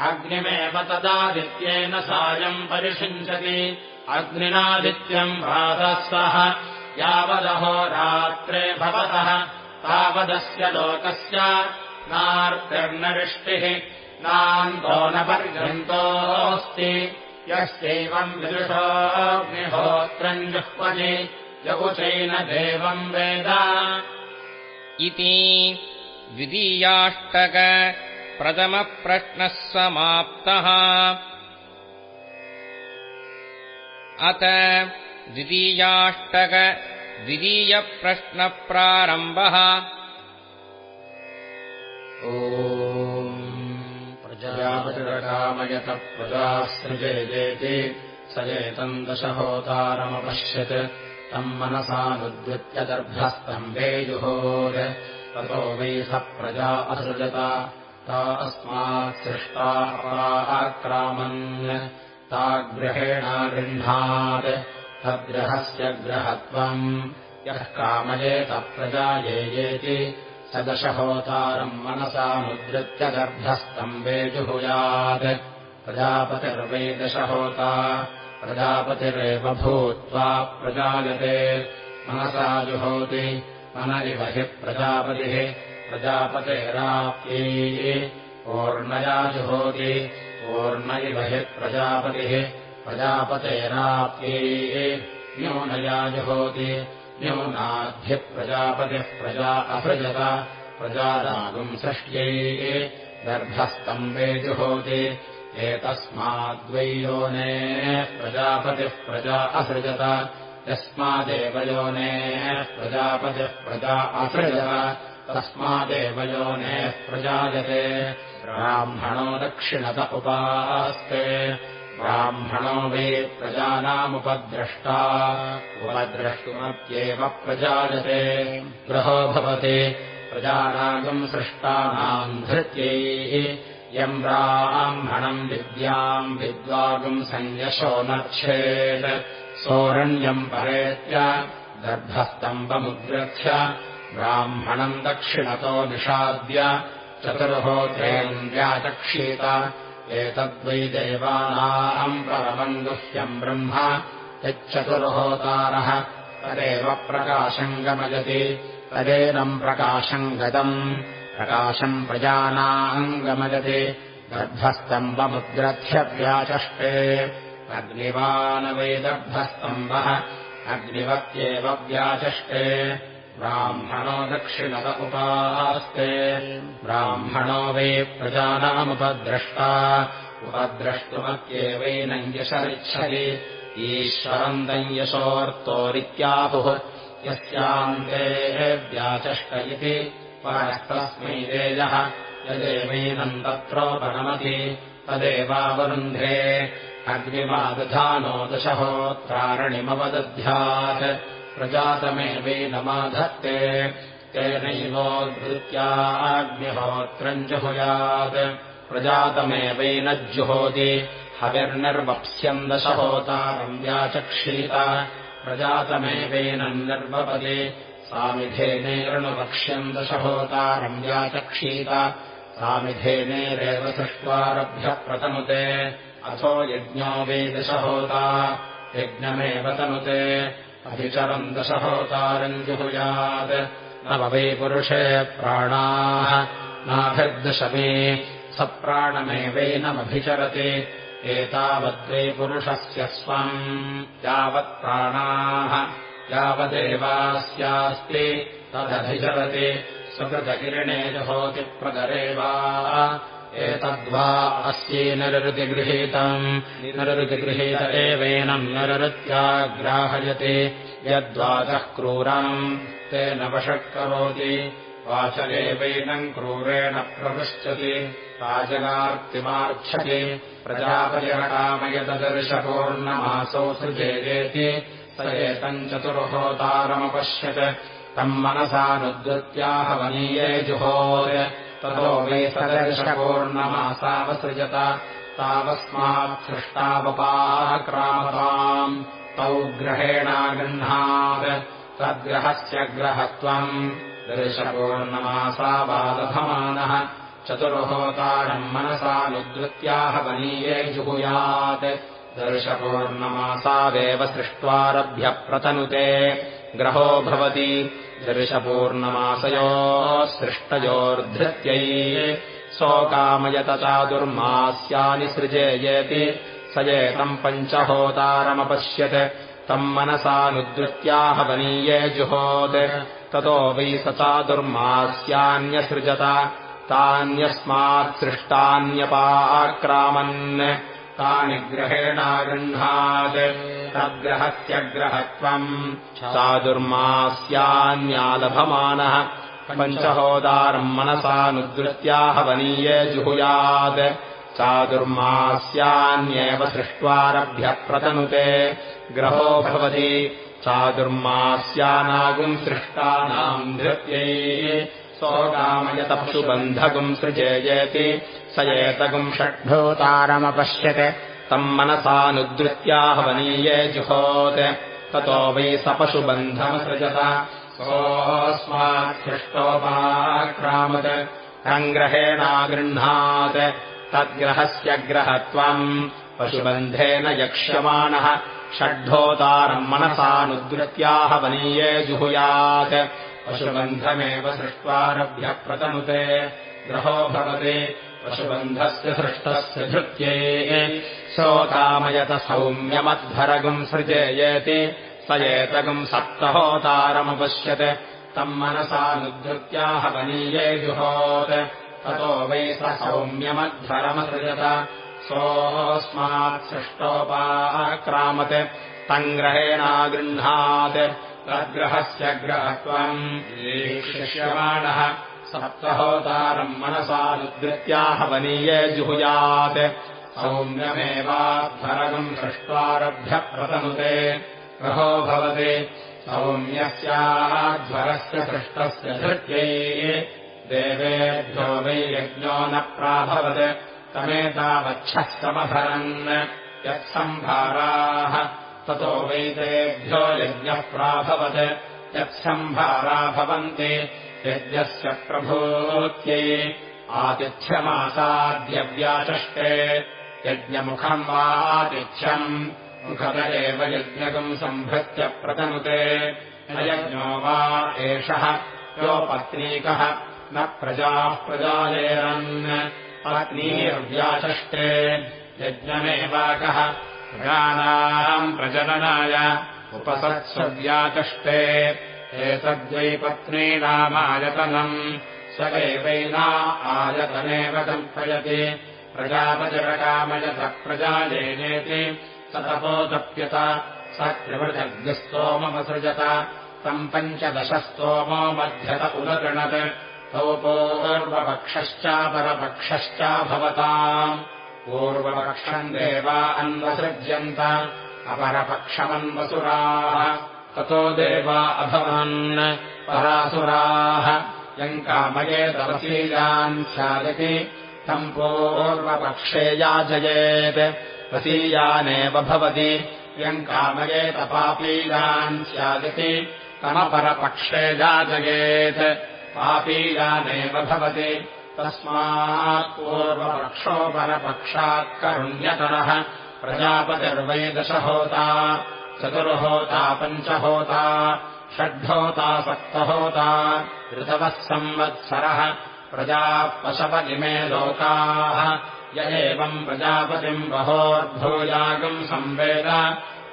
अग्निमेव तदादित्येन सायम् परिषिञ्चति। अग्निनादित्यम् प्रातः सह यावदहो रात्रे भवतः तावदस्य लोकस्य नार्तिर्नरिष्टिः नान्तो न पर्यन्तोऽस्ति। यश्चैवम् विदुषोऽग्निहोत्रम् जुह्वति यकुचैन देवम् वेद। इति द्वितीयाष्टक प्रथमप्रश्नः समाप्तः। अत द्वितीयाष्टक द्वितीयप्रश्नप्रारम्भः। प्रजापतिरकामयत प्रजासृजेति स एतम् दशहोतारमपश्यत् तम् मनसानुद्वृत्य दर्भस्तम्भेजुहोर ततो वै स प्रजा असृजत ता अस्मात् सृष्टा आक्रामन् ताग्रहेणा गृह्णात् तद्ग्रहस्य ग्रहत्वम्। यः कामयेत प्रजा येति स दशहोतारम् मनसानुद्रत्य गर्भस्तम्बे जुहुयात् प्रजापतिर्वै दशहोता प्रजापतिरेव भूत्वा प्रजायते। मनसा जुहोति। मन इव हि प्रजापतिः प्रजापतेराप्यै ओर्णया जुहोति ओर्ण इव हि प्रजापतिः प्रजापतेराप्यै न्यूनया जुहोति न्यूनाद्धिप्रजापतिः प्रजा असृजत प्रजादागुम् सृष्ट्यै गर्भस्तम्बे जुहोति एतस्माद्वै योने प्रजापतिः प्रजा असृजत यस्मादेव योनेः प्रजापतिः प्रजा असृजत तस्मादेव योनेः प्रजायते। ब्राह्मणो दक्षिणत उपास्ते। ब्राह्मणो वै प्रजानामुपद्रष्टा। उपद्रष्टुमप्येव प्रजायते। ग्रहो भवति। प्रजानागम् सृष्टानाम् धृत्यैः। यम् ब्राह्मणम् विद्याम् विद्वागुम् सन्न्यशो नच्छेत् सोरण्यम् परेत्य गर्भस्तम्बमुद्रक्ष्य ब्राह्मणम् दक्षिणतो निषाद्य चतुर्होत्रेम् व्याचक्षीत एतद्वै देवानाम् परमम् गुह्यम् ब्रह्म यच्चतुर्होतारः। तदेव प्रकाशम् गमयति तदेनम् प्रकाशम् गतम् प्रकाशम् प्रजानाम् गमयति गर्भस्तम्बमुद्रथ्य व्याचष्टे अग्निवानवैदर्भस्तम्बः अग्निवत्येव व्याचष्टे ब्राह्मणो दक्षिणत उपास्ते। ब्राह्मणो वै प्रजानामुपद्रष्टा। उपद्रष्टुमत्येवैनञ्जशरिच्छति ईश्वरन्तम् यशोऽर्तोरित्याहुः यस्यान्ते व्याचष्ट इति। परस्तस्मै देजः यदेवैनम् तत्रोपणमति तदेवावरुन्धे। अग्निमादधानो दशहोत्रारणिमवदध्यात् प्रजातमेवैनमाधत्ते तेनैवोद्धृत्याग्निहोत्रम् जुहुयात् प्रजातमेवैनज्जुहोति हविर्निर्वप्स्यम् दशहोतारम् व्याचक्षीत प्रजातमेवैनम् निर्वपति सामिधेनेरणुवक्ष्यम् दशहोतारम् व्याचक्षीत सामिधेनेरेव सृष्ट्वारभ्यः प्रतनुते अथो यज्ञो वै दशहोता यज्ञमेव तनुते अभिचरम् दशहोतारम् जुहुयात् न वै पुरुषे प्राणाः। नाभिर्दशमे स प्राणमेवैनमभिचरति एतावद्वै पुरुषस्य स्वम्। यावत्प्राणाः यावदेवास्यास्ति। तदभिचरति। सुकृतकिरिणे जुहोति प्रदरेवा एतद्वा अस्यै नररुतिगृहीतम् नररुतिगृहीत एवेनम् नररुत्याग्राहयति। यद्वाचः क्रूरम् तेन वषट्करोति। वाचलेवैनम् क्रूरेण प्रपृच्छति राजगार्तिमार्च्छति। प्रजापतिरकामयतदर्शपूर्णमासौ सृजेति स एतम् चतुर्होतारमपश्यत्। तम् मनसानुद्वत्याहवनीये जुहोर ततो वै सदर्शपूर्णमासावसृजत। सृष्टावपाक्रामताम् तौ ग्रहेणागृह्णात्। तद्ग्रहस्य ग्रहत्वम्। दर्शपूर्णमासावादधमानः। चतुर्होतारम् मनसानुद्वत्याहवनीये जुहुयात्। दर्शपूर्णमासावेव सृष्ट्वारभ्यप्रतनुते ग्रहो भवति दर्शपूर्णमासयोः सृष्टयोर्धृत्यै। सोकामयत चादुर्मास्यानि सृजेयेति। स एतम् पञ्चहोतारमपश्यत्। तम् मनसानुद्वत्याहवनीये जुहोत्। ततो वै स चादुर्मास्यान्यसृजत। तान्यस्मात् सृष्टान्यपाक्रामन् तानि ग्रहेणागृह्णात् तद्ग्रहस्य ग्रहत्वम्। चादुर्मास्यान्यालभमानः पञ्चहोदारम् मनसानुद्वृत्याहवनीये जुहुयात्। चादुर्मास्यान्येव सृष्ट्वारभ्यप्रतनुते ग्रहो भवति। चादुर्मास्यानागुम् सृष्टानाम् धृत्यै सोगामयतपशुबन्धगुम् सृजेयेति। स एतगुम् षड्भूतारमपश्यत्। तम् मनसानुद्वृत्याहवनीये जुहोत्। ततो वै स पशुबन्धमसृजत। सोऽस्माच्छिष्टोपाक्रामत् सङ्ग्रहेणागृह्णात् तद्ग्रहस्य ग्रहत्वम् पशुबन्धेन यक्ष्यमाणः। षड्ढोतारम् मनसानुद्वृत्याहवनीये जुहुयात् पशुबन्धमेव सृष्ट्वारभ्य प्रतनुते ग्रहो भवति। पशुबन्धस्य सृष्टस्य धृत्ये सोकामयत सौम्यमध्वरगुम् सृजेयेति स एतगुम् सप्तहोतारमपश्यत्। तम् मनसानुद्धृत्याहवनीये जुहोत् ततो वै स सौम्यमध्वरमसृजत। सोऽस्मात् सृष्टोपाक्रामत् तम् ग्रहेणागृह्णात् तद्ग्रहस्य ग्रहत्वम्। ईक्ष्यमाणः सप्तहोतारम् मनसानुद्वृत्याहवनीये जुहुयात्। सौम्यमेवाध्वरगम् सृष्ट्वारभ्यप्रतनुते ग्रहो भवति। सौम्यस्याध्वरस्य सृष्टस्य धृत्यै। देवेभ्यो वै यज्ञो न प्राभवत्। तमेतावच्छः समभरन् यत्सम्भाराः ततो वैतेभ्यो यज्ञः प्राभवत् यत्सम्भारा भवन्ति यज्ञस्य प्रभूत्यै आतिथ्यमासाद्यव्याचष्टे यज्ञमुखम् वा आतिथ्यम् मुखत एव यज्ञकम् सम्भृत्य प्रतनुते अयज्ञो वा एषः यो पत्नीकः न प्रजाः प्रजालेरन् पत्नीर्व्याचष्टे यज्ञमेवाकः प्रजानाम् प्रजननाय उपसत्स्व्याचष्टे एतद्वै पत्नीनामायतनम् स एवैना आयतनेव कल्पयति। प्रजापजरकामयत प्रजालेनेति स तपोदप्यत स त्रिवृजग्स्तोममसृजत तम् पञ्चदशस्तोमो मध्यत उदगणत्। तौ पूर्वपक्षश्चापरपक्षश्चाभवताम् पूर्वपक्षम् देवा अन्वसृज्यन्त अपरपक्षमन्वसुराः। ततो देवा अभवन् परासुराः। यम् कामयेतवसीयान् स्यादिति तम् पूर्वपक्षे याजयेत्। वसीयानेव भवति। यम् कामयेतपापीयान् स्यादिति तमपरपक्षे याजयेत्। पापीयानेव भवति तस्मात् पूर्वपक्षोपरपक्षात् करुण्यतरः प्रजापतिर्वैदशहोता चतुर्होता पञ्चहोता षड्होता सप्तहोता ऋतवः संवत्सरः प्रजाः पशपदिमे लोकाः य एवम् प्रजापतिम् बहोर्भूयागम् संवेद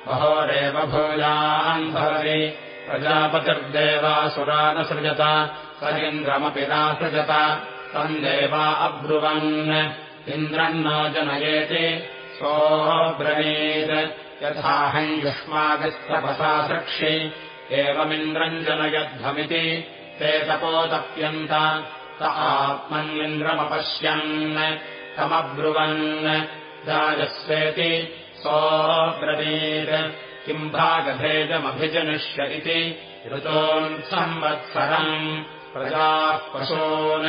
बहोरेव भूयान् भवति। प्रजापतिर्देवासुरानसृजत स इन्द्रमपि नासृजत तम् देवा अब्रुवन्। इन्द्रम् न जनयेति सोऽब्रवीत् यथाहम् युष्मागस्तपसा सृक्षि एवमिन्द्रम् जनयध्वमिति ते तपोतप्यन्त त आत्मन्निन्द्रमपश्यन् तमब्रुवन्। राजस्वेति सोऽब्रवीत् किम् भागभेदमभिजनिष्य इति ऋतोन् संवत्सरम् प्रजाः पशून्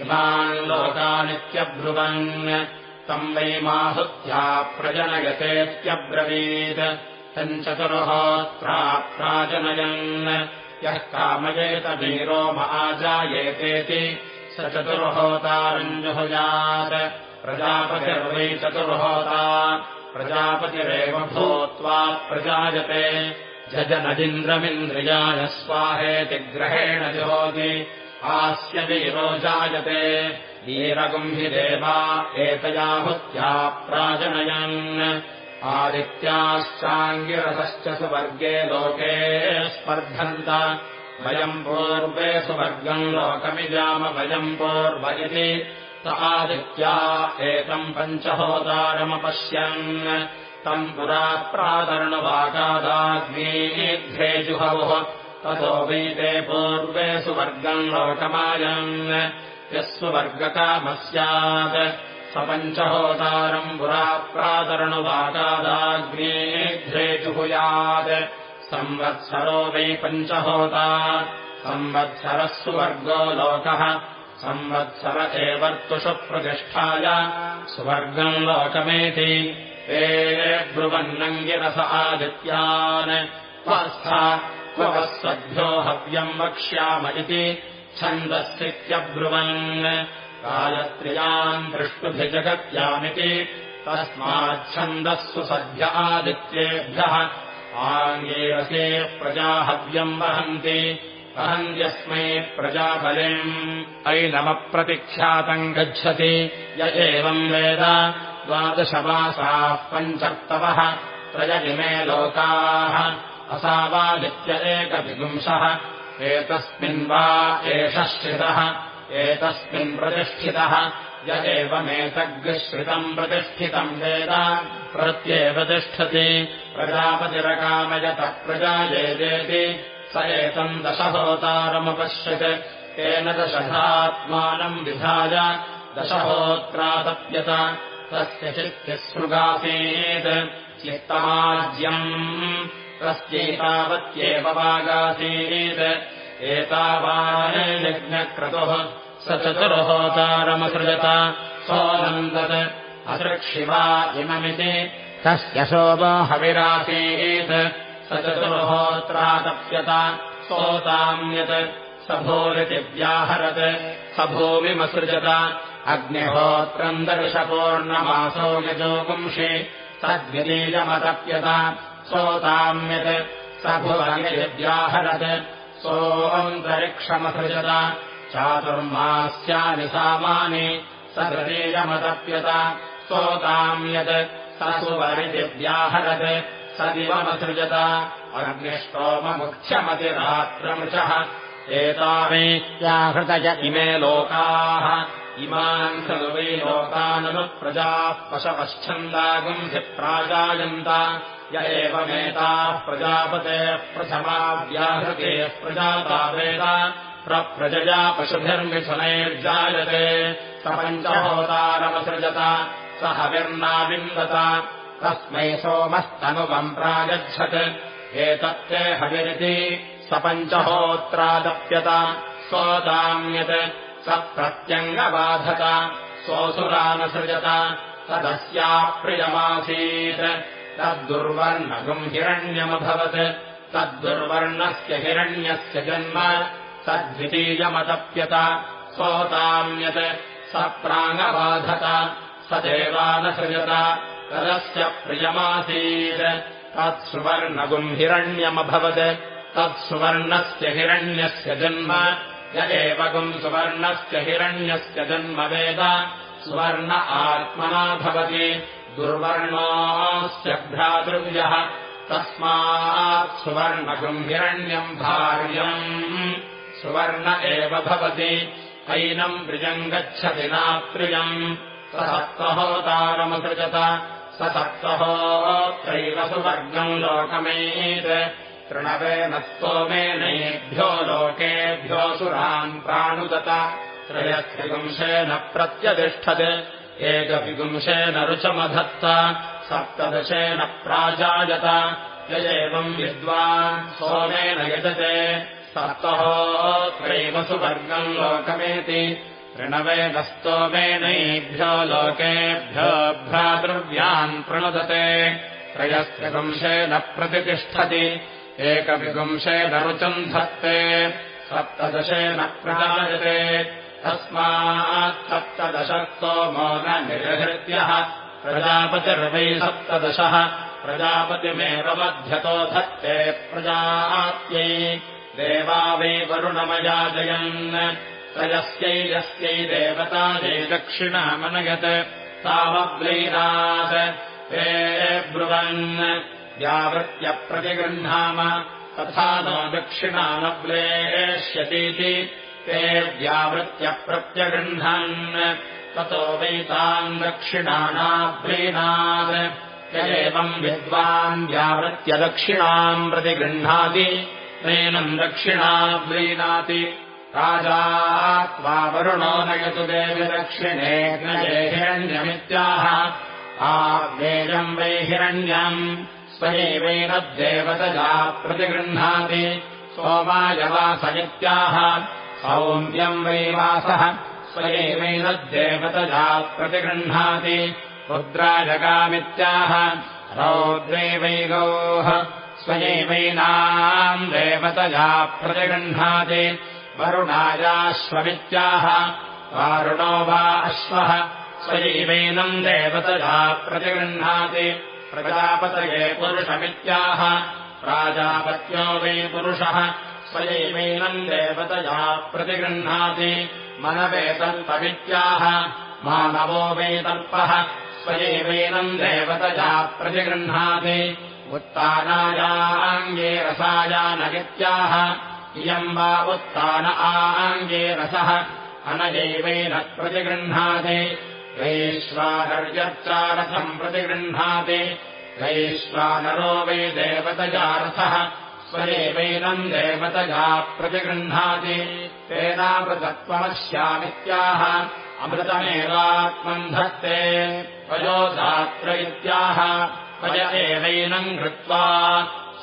इमान् लोकानित्यब्रुवन् तम् वै माहुत्या प्रजनयतेत्यब्रवीत्। तम् चतुर्होत्रा प्राजनयन्। यः कामयेत वीरो आजायेतेति स चतुर्होतारञ्जुहुयात्। प्रजापतिर्वै चतुर्होता। प्रजापतिरेव भूत्वा प्रजायते। जजनदिन्द्रमिन्द्रियाय स्वाहेति ग्रहेण जुहोति आस्य वीरो जायते वीरगुम् देवा एतयाहुत्या प्राजनयन्। आदित्याश्चाङ्गिरसश्च सुवर्गे लोके स्पर्धन्त। वयम् पूर्वे सुवर्गम् लोकमिजाम वयम् पूर्व इति। आदित्या एतम् पञ्चहोतारमपश्यन् तम् पुरा प्रातरणवाकादाग्नेध्ये जुहवोः ततो वीते पूर्वे सुवर्गम् लोकमायन् यः सुवर्गकामः स्यात् स पञ्चहोतारम् पुरा प्रातरणवाकादाग्नेध्ये जुहुयात् संवत्सरो वै पञ्चहोता संवत्सरः सुवर्गो लोकः। संवत्सर एवर्तुषु प्रतिष्ठाय। सुवर्गम् लोकमेति। ते ब्रुवन्नङ्गिरस आदित्यान्। क्व स्वभ्यो हव्यम् वक्ष्याम इति छन्दस्थित्यब्रुवन्। कालत्रियाम् दृष्टुभिजगत्यामिति तस्माच्छन्दस्सु सद्य आदित्येभ्यः। आङ्गेरसे प्रजाहव्यम् वहन्ति अहन्त्यस्मै प्रजाफलिम् ऐनमप्रतिख्यातम् गच्छति य एवम् वेद। द्वादशमासाः पञ्चर्तवः त्रयदिमे लोकाः असावादित्य एकविपुंसः। एतस्मिन् वा एष श्रितः एतस्मिन् प्रतिष्ठितः। य एवमेतग्श्रितम् प्रतिष्ठितम् वेद प्रत्येव तिष्ठति प्रजापतिरकामयतः प्रजायेदेति। स एतम् दशहोतारमपश्यत्। तेन दशधात्मानम् विधाय। दशहोत्रातप्यत तस्य चित्तिस्मृगासीत् चित्तमाज्यम् तस्यैतावत्येव वागासीत्। एतावानयज्ञक्रतुः स चतुर्होतारमसृजत सोऽनन्दत् असृक्षिवा इममिति तस्य सोमहविरासीत् स चतुर्होत्रातप्यत सोताम्यत् स भूरिति व्याहरत्। स भूमिमसृजत अग्निहोत्रम् दर्शपूर्णमासो यजोपुंषि। तद्विलीयमतप्यत सोताम्यत् स भुवनिति व्याहरत् सोऽन्तरिक्षमसृजत। चातुर्मास्यानि सामानि स हृदीयमतप्यत सोताम्यत् स सुवरिति व्याहरत् स दिवमसृजत। अग्निष्टोममुख्यमतिरात्रमृचः। एतामेत्याहृतय इमे लोकाः। इमान् खलु वै लोकाननुप्रजाः पशपश्छन्दागुंसि प्राजायन्त य एवमेताः प्रजापतेः प्रथमाव्याहृतेः प्रजाता वेद प्रप्रजया पशुभिर्मिथुनैर्जायते। स पञ्चहोतारमसृजत स हविर्नाविन्दत तस्मै सोमस्तनुवम् प्रागच्छत् एतत्ते हविरिति स पञ्चहोत्रादप्यत सोदाम्यत्। स प्रत्यङ्गबाधत सोऽसुरानसृजत तदस्याप्रियमासीत् तद्दुर्वर्णगुम् हिरण्यमभवत्। तद्दुर्वर्णस्य हिरण्यस्य जन्म तद्वितीयमतप्यत सोताम्यत् स प्राङ्गबाधत देवानसृजत। तदस्य प्रियमासीत्। तत्सुवर्णगुम् हिरण्यमभवत्। तत्सुवर्णस्य हिरण्यस्य जन्म य एवगुम् सुवर्णस्य हिरण्यस्य जन्म वेद। सुवर्ण आत्मना भवति दुर्वर्णोऽस्य भ्रातृव्यः तस्मात् सुवर्णगुम् हिरण्यम् भार्यम्। सुवर्ण एव भवति। ऐनम् प्रियम् गच्छति नाप्रियम् स सप्तहोतारमसृजत। स सप्तहोत्रैव सुवर्गम् लोकमेत्। तृणवेन स्तोमेनेभ्यो लोकेभ्यो सुरान् प्राणुदत त्रयस्त्रिपुंशेन प्रत्यतिष्ठत् एकविपुंशेन रुचमधत्त सप्तदशेन प्राजायत य एवम् विद्वान् सोमेन यजते सप्तहोत्रैव सुवर्गम् लोकमेति तृणवेन स्तोमेनैभ्यो लोकेभ्यो भ्रातृव्यान् प्रणुदते त्रयस्त्रिपुंशेन प्रतितिष्ठति एकविपुंशेन रुचम् धत्ते सप्तदशेन प्राजते तस्मात् सप्तदशस्तोमो न निर्हृत्यः प्रजापतिर्वै सप्तदशः। प्रजापतिमेव मध्यतो धत्ते प्रजाप्यै देवा वै वरुणमयाजयन्। त्रयस्यै यस्यै देवतायै दक्षिणामनयत् तावब्लैनात् ते ब्रुवन्। व्यावृत्त्यप्रतिगृह्णाम तथा नो दक्षिणानब्लेष्यतीति ते व्यावृत्यप्रत्यगृह्णन् ततो वैताम् दक्षिणानाभ्रीणात् एवम् विद्वान् व्यावृत्यदक्षिणाम् प्रतिगृह्णाति नैनम् दक्षिणाव्रीणाति राजा त्वा वरुणो नयतु देवि दक्षिणे हिरण्यमित्याह। आवेयम् वै हिरण्यम् स्वयैवेन देवतजा प्रतिगृह्णाति। सोमायवासयित्याह सौम्यम् वै वासः। स्वयैवेन देवतजा प्रतिगृह्णाति। रुद्राजगामित्याह रौद्रे वै गौः। स्वयैवैनाम् देवतजा प्रतिगृह्णाति। वरुणायाश्वमित्याह। वारुणो वा अश्वः। स्वयैवैनम् देवतया प्रतिगृह्णाति। प्रजापतये पुरुषमित्याह। प्राजापत्यो वै पुरुषः स्वयैवैनम् देवतया प्रतिगृह्णाति मनवेतल्पमित्याह मानवो वेतल्पः स्वयैवैनम् देवतया प्रतिगृह्णाति। उत्तानायाङ्गे रसायानगित्याह इयम् वा उत्तान आङ्गे रसः। अनयैवेन प्रतिगृह्णाति। वैश्वानर्यत्रारथम् प्रतिगृह्णाति। वैश्वानरो वै देवतजारथः स्वरेवैनम् देवतजा प्रतिगृह्णाति। तेनामृतत्वमस्यामित्याह अमृतमेवात्मम् धत्ते। वयोधात्र इत्याह। वय एवैनम् कृत्वा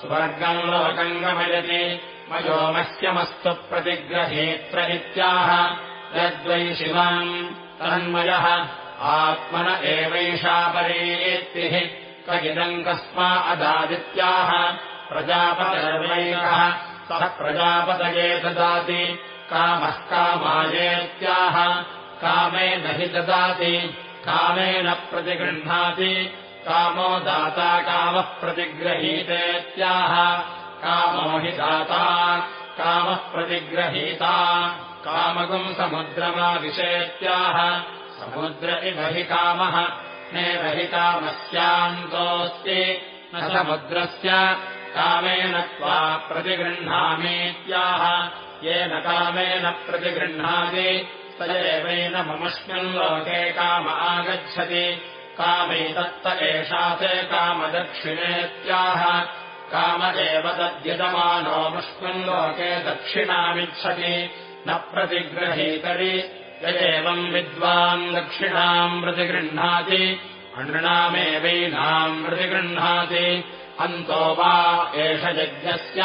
स्वर्गम् लोकम् गमयति। मयोमह्यमस्तु प्रतिग्रहेत्र इत्याह। यद्वै शिवम् तन्मयः आत्मन एवैषा परेत्तिः क इदम् कस्मा अदादित्याह प्रजापतर्वैकः सः प्रजापतये ददाति। कामः कामायेत्याह। कामेन हि ददाति। कामेन प्रतिगृह्णाति। कामो दाता कामः प्रतिग्रहीतेत्याह कामो हि दाता कामः प्रतिग्रहीता कामगुम् समुद्रमाविशेत्याह। समुद्र इव हि कामः। नेव हि कामस्यान्तोऽस्ति। न समुद्रस्य कामेन त्वा प्रतिगृह्णामीत्याह। येन कामेन प्रतिगृह्णाति। स एवेन ममस्मिन् लोके काम आगच्छति। कामैतत्त एषा ते कामदक्षिणेत्याह काम एव तद्यतमानोमस्मिन् लोके दक्षिणामिच्छति। न प्रतिगृहीतरि। यदेवम् विद्वान् दक्षिणाम् प्रतिगृह्णाति। अनृणामेवैनाम् प्रतिगृह्णाति अन्तो वा एष यज्ञस्य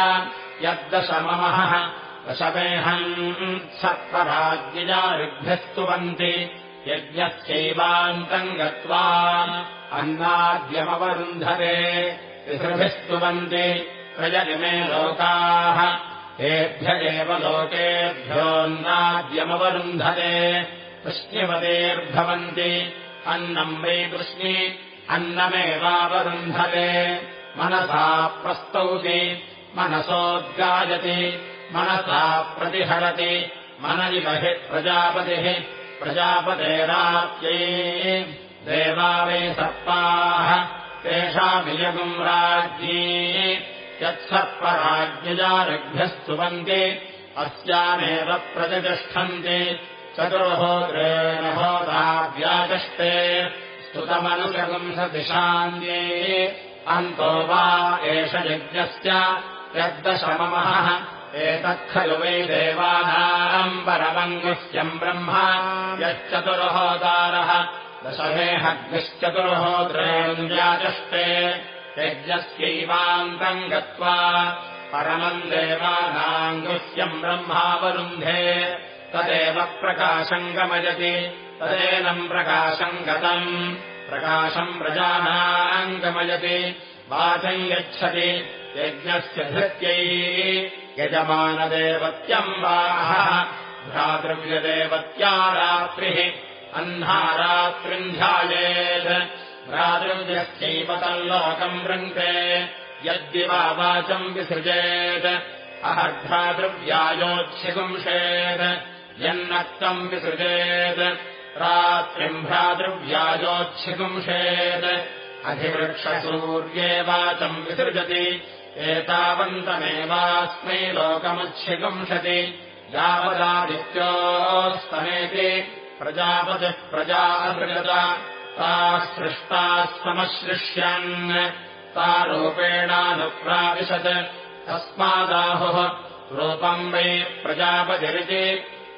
यद्दशममः दशमेहम् सत्त्वराज्ञया ऋग्भ्यस्तुवन्ति यज्ञस्यैवान्तम् गत्वा अन्नाद्यमवरुन्धरे ऋषिभिस्तुवन्ति प्रजनिमे लोकाः। तेभ्य एव लोकेभ्योऽन्नाद्यमवरुन्धते कृष्ण्यवतेर्भवन्ति अन्नम् वै कृष्णि अन्नमेवावरुन्धते मनसा प्रस्तौति मनसोद्गायति मनसा प्रतिहरति मन इव हि प्रजापतिः प्रजापतेराप्यै देवा वै सर्पाः तेषामियगुम् राज्ञी। यत्सर्पराज्ञया ऋग्भ्यस्तुवन्ति अस्यामेव प्रतितिष्ठन्ति चतुर्होद्रेण होदाव्याचष्टे स्तुतमनुषगुंसदिशान्ये अन्तो वा एष यज्ञस्य यद्दशममः एतत् खलु वै देवानाम् परमङ्गुह्यम् ब्रह्म। यश्चतुर्होदारः। दशमेहग्निश्चतुर्होद्रेण व्याचष्टे यज्ञस्यैवान्तम् गत्वा परमम् देवानाम् गुह्यम् ब्रह्मावरुन्धे। तदेव प्रकाशम् गमयति। तदेनम् प्रकाशम् गतम् प्रकाशम् प्रजानाम् गमयति वाचम् गच्छति यज्ञस्य धृत्यै। यजमानदेवत्यम् वाह भ्रातृव्यदेवत्या रात्रिः अह्नारात्रिम् ध्यायेत् भ्रातृव्यस्यैव तल्लोकम् वृङ्क्ते यद्दिवा वाचम् विसृजेत्। अहर्भ्रातृव्यायोच्छिगुंशेत् यन्नक्तम् विसृजेत् रात्रिम् भ्रातृव्यायोच्छिगुंशेत् अधिवृक्षसूर्ये वाचम् विसृजति। एतावन्तमेवास्मै लोकमुच्छिगुंशति यावदादित्योस्तमेति प्रजापतिः प्रजा असृजत ताः ता रूपेणानुप्राविशत् तस्मादाहुः रूपम् वै प्रजापतिरिति।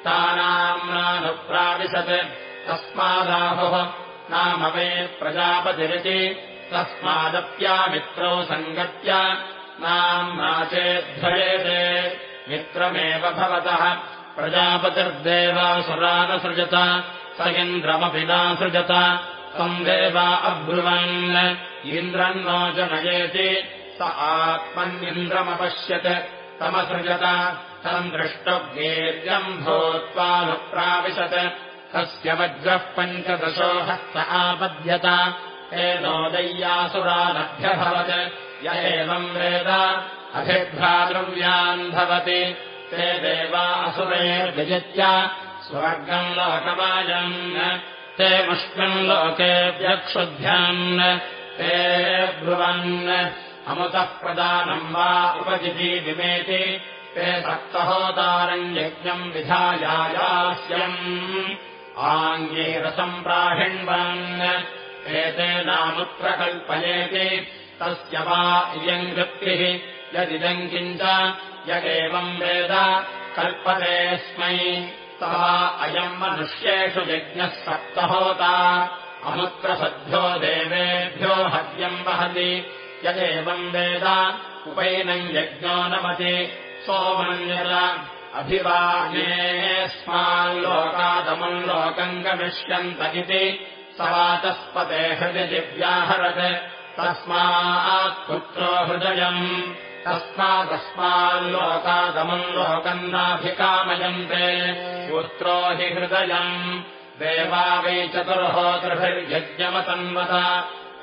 तानाम्नानुप्राविशत् तस्मादाहुः नाम वै प्रजापतिरिति। तस्मादप्यामित्रौ सङ्गत्य। नाम्ना चेद्धयेते मित्रमेव भवतः। प्रजापतिर्देवासुरानसृजत स इन्द्रमपि नासृजत तम् देवा अब्रुवन्। इन्द्रम् नो जनयेति स आत्मन्निन्द्रमपश्यत्। तमसृजत। तम् दृष्टव्येर्यम् भूत्वानुप्राविशत् तस्य वज्रः पञ्चदशो हस्त आपद्यत एनोदय्यासुरानभ्यभवत् य एवम् वेद अभिभ्रातृव्यान् भवति। ते देवा असुरेर्विजित्य स्वर्गम् लोकमायन् ते मुष्मिन् लोके व्यक्षुभ्यान् ते ब्रुवन्। अमुतः प्रदानम् वा उपजिजीविमेति ते सप्तहोदारम् यज्ञम् विधायायास्यम् आङ्गीरसम् प्राहिण्वन्। एतेनामुप्रकल्पयेति तस्य वा इयम् गतिः यदिदम् किञ्च य एवम् वेद कल्पतेऽस्मै सा अयम् मनुष्येषु यज्ञः सप्तहोता अमुत्रसद्भ्यो देवेभ्यो हव्यम् वहति। यदेवम् वेद उपैनम् यज्ञो नमति। सोमन्यत अभिवानेस्माल्लोकादमुम् लोकम् गमिष्यन्त इति स वाचस्पते हृदि दिव्याहरत् तस्मात् पुत्रो हृदयम् तस्मादस्माल्लोकादमुम् लोकम् नाभिकामयन्ते पुत्रो हि हृदयम् देवा वै चतुर्होतृभिर्यज्ञमतन्वत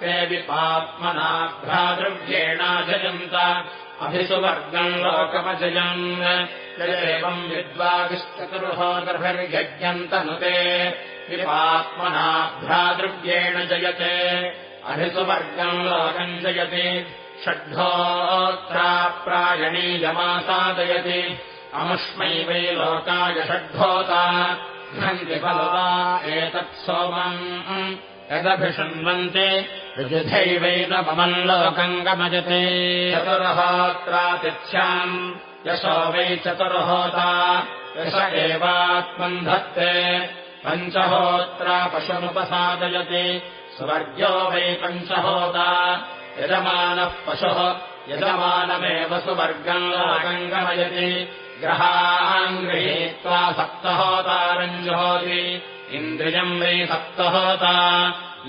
ते विपात्मना भ्रातृव्येणाजयन्त अभिसुवर्गम् लोकमजयन्। यदेवम् विद्वाविश्चतुर्होतृभिर्यज्ञन्तनुते विपात्मना भ्रातृव्येण जयते। अभिसुवर्गम् लोकम् जयति। षड्ढोत्राप्रायणीयमासादयति अमुष्मै वै लोकाय षड्ढोता। घ्नन्ति फलवा एतत् सोमम् यदभिषण्वन्ति विजुधैवैनमम् लोकम् गमजते चतुर्होत्रातिथ्याम् यशो वै चतुर्होता। यश एवात्मम् धत्ते पञ्चहोत्रा पशुमुपसादयति स्वर्ग्यो वै पञ्चहोता। यजमानः पशुः। यजमानमेव सुवर्गम् लोकम् गमयति ग्रहान् गृहीत्वा सप्तहोतारम् जुहोति इन्द्रियम् वै सप्तहोता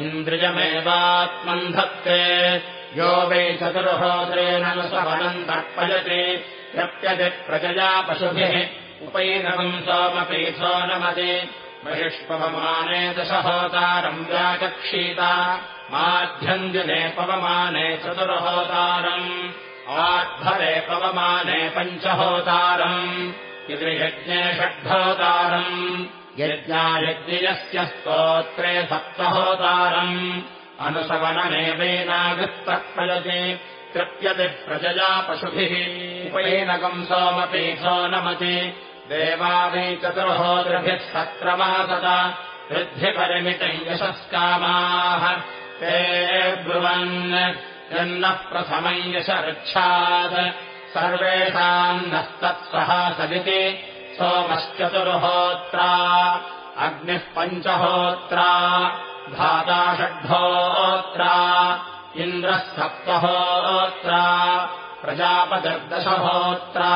इन्द्रियमेवात्मम् धत्ते यो वै चतुर्होत्रेण सवनम् तर्पयति प्रत्यजि प्रजया पशुभिः उपैनवम् सोमपीठो नमति। बहिष्पवमाने दशहोतारम् व्याचक्षीता माध्यञ्जने पवमाने चतुर्होतारम् आध्वरे पवमाने पञ्चहोतारम् यदि यज्ञे षड्होतारम् यज्ञायज्ञयस्य स्तोत्रे सप्तहोतारम् अनुसवनमेवेनागस्तर्पयति तृप्यति प्रजया पशुभिः। उपैनकम् सोमपीठो नमति। देवा वै चतुर्होतृभिः सत्रमासत वृद्धिपरिमितम् यशस्कामाः। ते ब्रुवन् यन्नः प्रथमम् यशऋक्षात् सर्वेषाम् नस्तत्सः सदिति सोमश्चतुर्होत्रा अग्निः पञ्चहोत्रा धाता षड्होत्रा इन्द्रः सप्तहोत्रा प्रजापतिर्दशहोत्रा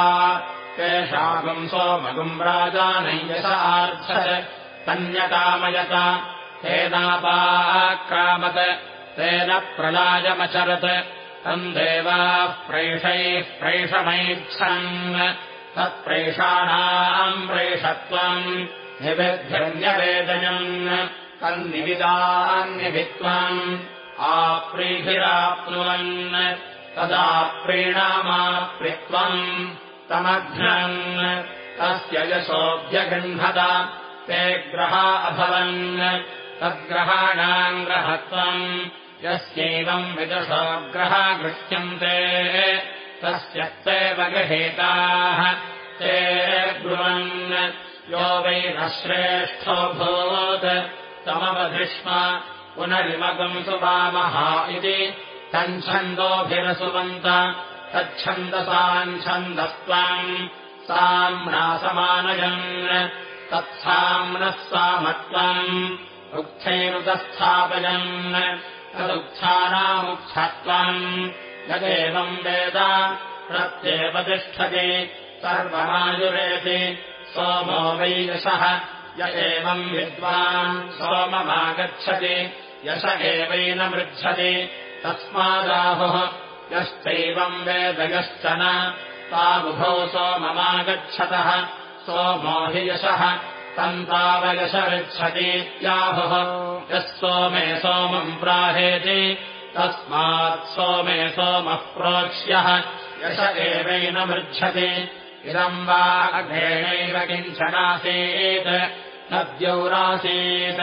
तेषागम् सोमगुम् राजानैयश आर्च्छत् तन्यकामयत तेनापाक्रामत् तेन प्रलायमचरत् तम् देवाः प्रैषैः प्रैषमैच्छन् तत्प्रैषाणाम् प्रेषत्वम् निविध्यन्यवेदयन् तन्निविदान्यभित्वम् आप्रीभिराप्नुवन् तदा प्रीणामाप्रित्वम् तमघ्नन् तस्य यशोऽभ्यगृह्णत ते ग्रहा अभवन् तद्ग्रहाणाम् ग्रहत्वम् यस्यैवम् विदुषो ग्रहा गृह्यन्ते तस्य तेव गृहीताः। ते ब्रुवन्। यो वै न श्रेष्ठो भूत्। तमवधिष्म पुनरिमगम् सुवामः इति। तच्छन्दोभिरसुवन्त। तच्छन्दसाञ्छन्दस्त्वाम् साम्नासमानयन् तत्साम्नः सामत्वम्। उक्थैरुतस्थापयन् तदुक्थानामुक्थत्वम् यदेवम् वेद प्रत्येव तिष्ठति सर्वमायुरेति सोमो वैयशः य एवम् विद्वान् सोममागच्छति यश एवैन मृच्छति। तस्मादाहुः यश्चैवम् वेदयश्च न। तावुभौ सोममागच्छतः सोमो हि यशः। तन्तावयशमिच्छतीत्याहुः यः सोमे सोमम् प्राहेति तस्मात् सोमे सोमः प्रोक्ष्यः। यश एवैन मृच्छति। इदम् वा अघेणैव किञ्चनासीत्। न द्यौरासीत्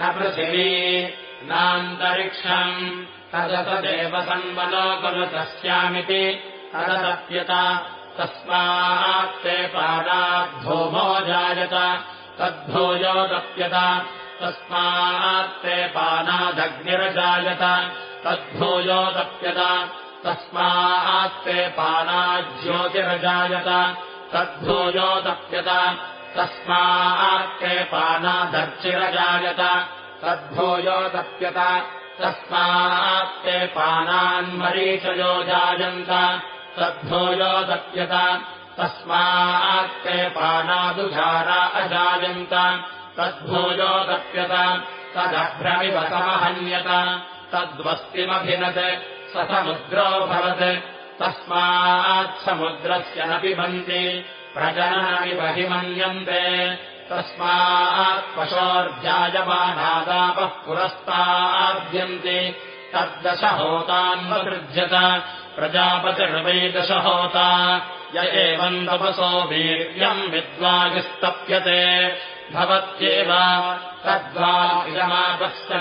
न पृथिवी। नान्तरिक्षम्। तदतदेव सन्मनो खलु तस्यामिति। तदतप्यता। तस्मात्ते पादाद्भूमो जायत। तद्भूयोदप्यत तस्मात्ते पानादग्निरजायत तद्भूयोदप्यत तस्मात्ते पानाज्योतिरजायत तद्भूयोदप्यत तस्मात्ते पानादर्चिरजायत तद्भूयोदप्यत तस्मात्ते पानान्मरीचयो जायन्त तद्भूयोदप्यत तस्मात्ते पानादुधारा अजायन्त तद्भूयोदप्यत तदभ्रमिव समहन्यत तद्वस्तिमभिनत् स समुद्रोऽभवत् तस्मात्समुद्रस्य न पिबन्ति प्रजननमिव हि मन्यन्ते तस्मात्पशोर्जायमानादापः पुरस्ताद्यन्ति तद्दशहोतान्वसृज्यत प्रजापतिर्वैदशहोता य एवम् तपसो वीर्यम् विद्वागिस्तप्यते भवत्येव तद्वा इदमापःसलिलमासीत्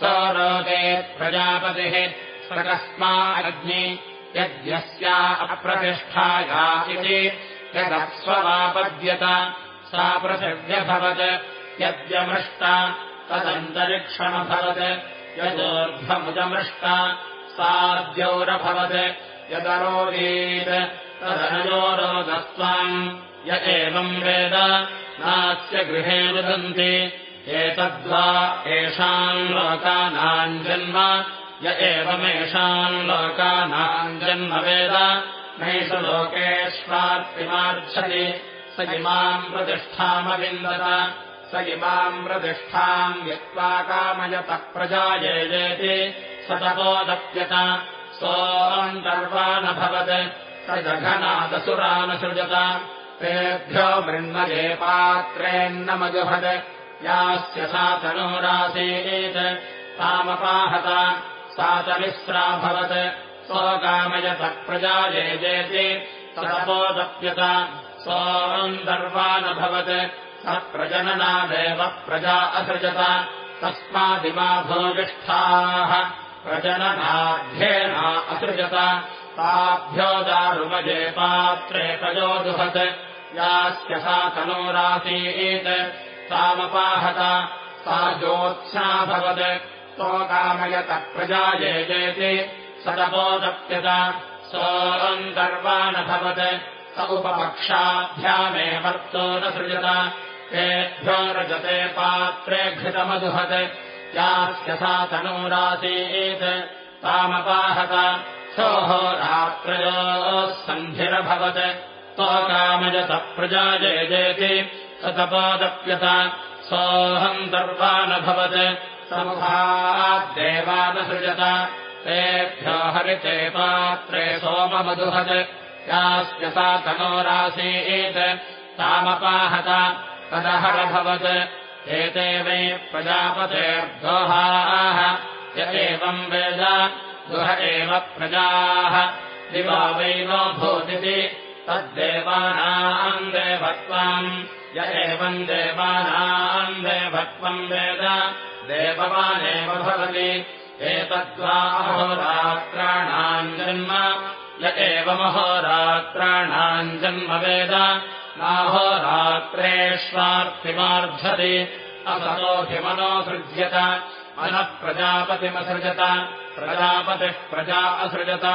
सौरोगे प्रजापतिः सकस्माग्नि यद्यस्या अप्रतिष्ठाया इति यदप्स्वमापद्यत सा पृथिव्यभवत् यद्यमृष्टा तदन्तरिक्षमभवत् यदोर्ध्वमुदमृष्टा साद्यौरभवत् यदरोदीत् तदनयोरोदत्वाम् य एवम् वेद नास्य गृहे रुदन्ति। एतद्वा एषाम् लोकानाम् जन्म। य एवमेषाम् लोकानाम् जन्म वेद। नैष लोकेष्वार्तिमार्च्छति। स इमाम् प्रतिष्ठामविन्दत। स इमाम् प्रतिष्ठाम् यत्त्वा कामयतः प्रजायेजेति स तपोदप्यत। सोऽन्तर्वानभवत् स जघनादसुरानसृजत तेभ्यो मृण्मये पात्रेन्नमजुहद यास्य सा तनूरासीत् तामपाहत सा तमिस्राभवत् स्वकामयतः प्रजायेजेति स तपोदप्यत सोऽन्तर्वानभवत् स प्रजननादेव प्रजा असृजत तस्मादिमा भूयिष्ठाः प्रजननाध्येना असृजत ताभ्यो दारुमजे पात्रे प्रजोदुहत् यास्य सा तनूरासीत् तामपाहत सा ज्योत्स्नाभवत् स्वकामयतः प्रजायेजेति सदपोदप्यत सोऽन्तर्वानभवत् स उपपक्षाभ्यामेवर्तो न सृजत। तेभ्यो रजते पात्रे घृतमदुहत्। यास्य सा तनूरासीत् तामपाहत सोऽहोरात्रयोः सन्धिरभवत् स्वकामयतः प्रजायेजेति स तपोदप्यत सोऽहम् दर्वानभवत्। समुहाद्देवानसृजत तेभ्यो हरिते पात्रे सोममधुहत्। यास्य सा तनोरासीत् तामपाहत तदहरभवत्। एते वै प्रजापतेर्दोहाः। य एवम् वेद दुह एव प्रजाः। दिवा वै नो भूतिति तद्देवानाम् देवत्वम्। य एवम् देवानाम् देवत्वम् वेद। देववानेव भवति। एतद्वाहोरात्राणाम् जन्म। य एवमहोरात्राणाम् जन्म वेद। नाहोरात्रेष्वार्थिमार्धति असतोऽधिमनोऽसृज्यत मनः प्रजापतिमसृजत प्रजापतिः प्रजा असृजत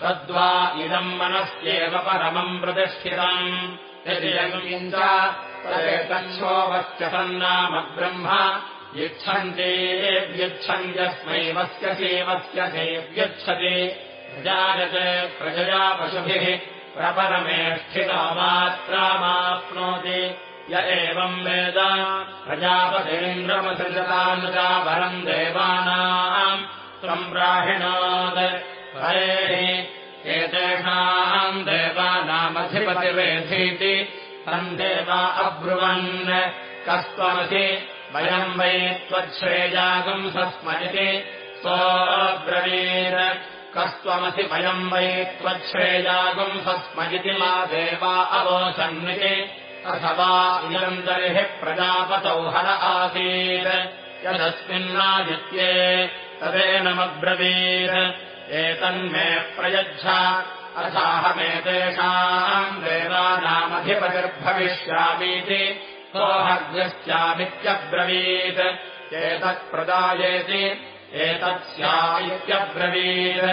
तद्वा इदम् मनस्येव परमम् प्रतिष्ठितम्। यदि यञ्च सन्नाम ब्रह्म यच्छन्तेऽव्यच्छन्त्यस्मै वस्य सेवस्य सेव्यच्छति। प्रजायते प्रजया पशुभिः प्रपरमेष्ठिता मात्रामाप्नोति य एवम् वेद। प्रजापतिन्द्रमसृजतानुजापरम् देवानाम् सम्प्राहिणोत्। हरेः। एतेषाम् देवानामधिपतिरेधीति तम् देवा अब्रुवन्। कस्त्वमसि वयम् वै त्वच्छ्रेजागम् सस्मयति। सोऽब्रवीर कस्त्वमसि वयम् वै त्वच्छ्रेजागम् सस्मयति मा देवा अवोसन्निति अथवा इयम् तर्हि प्रजापतौ हर आसीत्। यदस्मिन्नादित्ये तदेनमब्रवीर एतन्मे प्रयच्छ। अथाहमेतेषाम् देवानामधिपतिर्भविष्यामीति सोऽहग्रस्यामित्यब्रवीत् एतत्प्रदायेति एतत्स्यामित्यब्रवीत्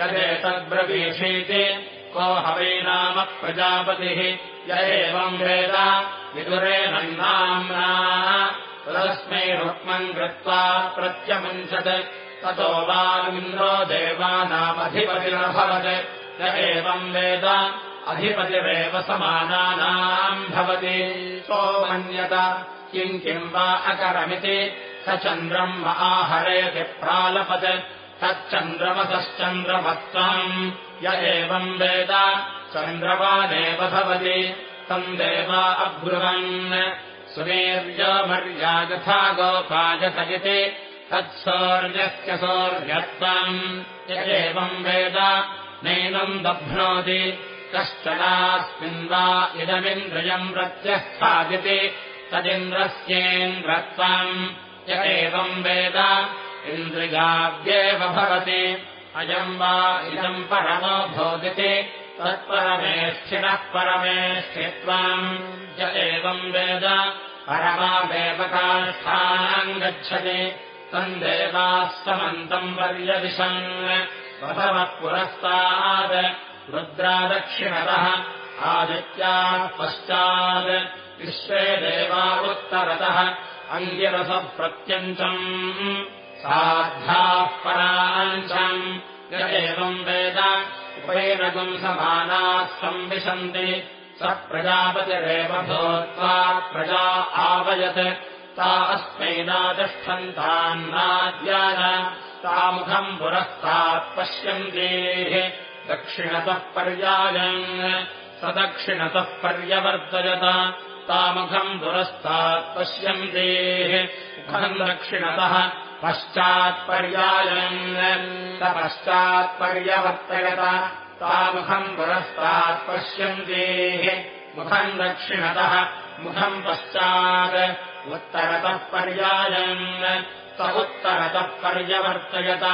यदेतद्ब्रवीषीति को हवै नाम प्रजापतिः य एवम् वेद विदुरेणन्नाम्ना तदस्मै रुक्मम् कृत्वा प्रत्यमुञ्चत् ततो वामिन्द्रो देवानामधिपतिरभवत् य एवम् वेद अधिपतिरेव समानानाम् भवति। सोमन्यत किम् किम् वा अकरमिति स चन्द्रम् महाहरेति प्रालपत् तच्चन्द्रमसश्चन्द्रमत्वम् य एवम् वेद चन्द्रवानेव भवति तम् देवा अब्रुवन्। सुवीर्यमर्यागथा गोपायत इति तत्सौर्यस्य सौर्यत्वम्। य एवम् वेद नैनम् दभ्नोति कश्चनास्मिन् वा इदमिन्द्रियम् प्रत्यस्थादिति तदिन्द्रस्येन्द्रत्वम्। य एवम् वेद इन्द्रियाव्येव भवति। अयम् वा इदम् परमो भोदिति तत्परमेष्ठिनः परमेष्ठित्वम्। य एवम् वेद परमादेव काष्ठानाम् गच्छति। तम् देवाः समन्तम् पर्यदिशन्। प्रथमः पुरस्तात् रुद्रादक्षिणतः आदित्याः पश्चात् विश्वे देवा उत्तरतः अङ्गिरसप्रत्यञ्चम् साध्याः पराञ्चम् य एवम् वेद। उपैरगुम् समानाः संविशन्ति। स प्रजापतिरेव भूत्वा प्रजा आवयत्। ता अस्मैनातिष्ठन्तान्नाद्याय तामुखम् पुरस्तात् पश्यन्तेः दक्षिणतः पर्यायन् स दक्षिणतः पर्यवर्तयत। तामुखम् पुरस्तात् पश्यन्तेः मुखम् दक्षिणतः पश्चात्पर्यायन् स पश्चात्पर्यवर्तयत तामुखम् पुरस्तात् पश्यन्तेः। मुखम् दक्षिणतः मुखम् पश्चात्। उत्तरतः पर्यायन् स उत्तरतः पर्यवर्तयत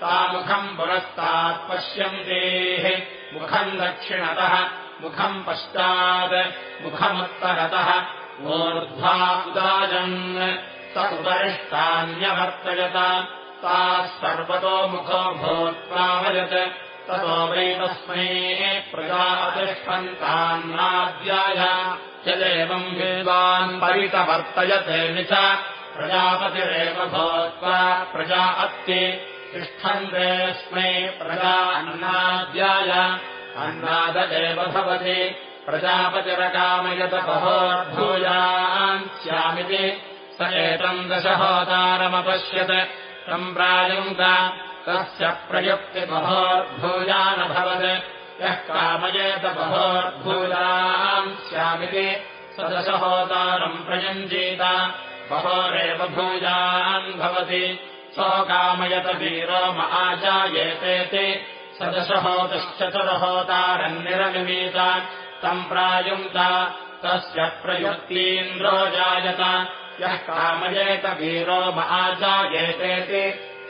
तामुखम् पुरस्तात् पश्यन्तेः। मुखम् दक्षिणतः मुखम् पश्चात्। मुखमुत्तरतः ऊर्ध्वा उदाजन् उपरिष्टान्यवर्तयत ताः सर्वतो मुखो भूत्वावयत् ततो वै तस्मै प्रजातिष्ठन्तान्नाद्याय यदेवम् वेदान् परितवर्तयते च। प्रजापतिरेव भूत्वा प्रजा अत्ति तिष्ठन्तेऽस्मै प्रजा अन्नाद्याय। अन्नाददेव भवति। प्रजापतिरकामयत बहोर्भूयान् स्यामिति स एतम् दशहोतारमपश्यत्। सम्प्रायुङ्क तस्य प्रयुक्तिबहोर्भूयानभवत्। यः कामयेत बहोर्भूयान् स्यामिति स दशहोतारम् प्रयुञ्जीत। बहोरेव भूयान् भवति। सोकामयत वीरो म आजायेतेति स दशहोतश्चतुर्होतारन्निरमिमीत तम् प्रायुङ्क्त तस्य प्रयुक्तीन्द्रो जायत यः कामयेत वीरो म आजायेतेति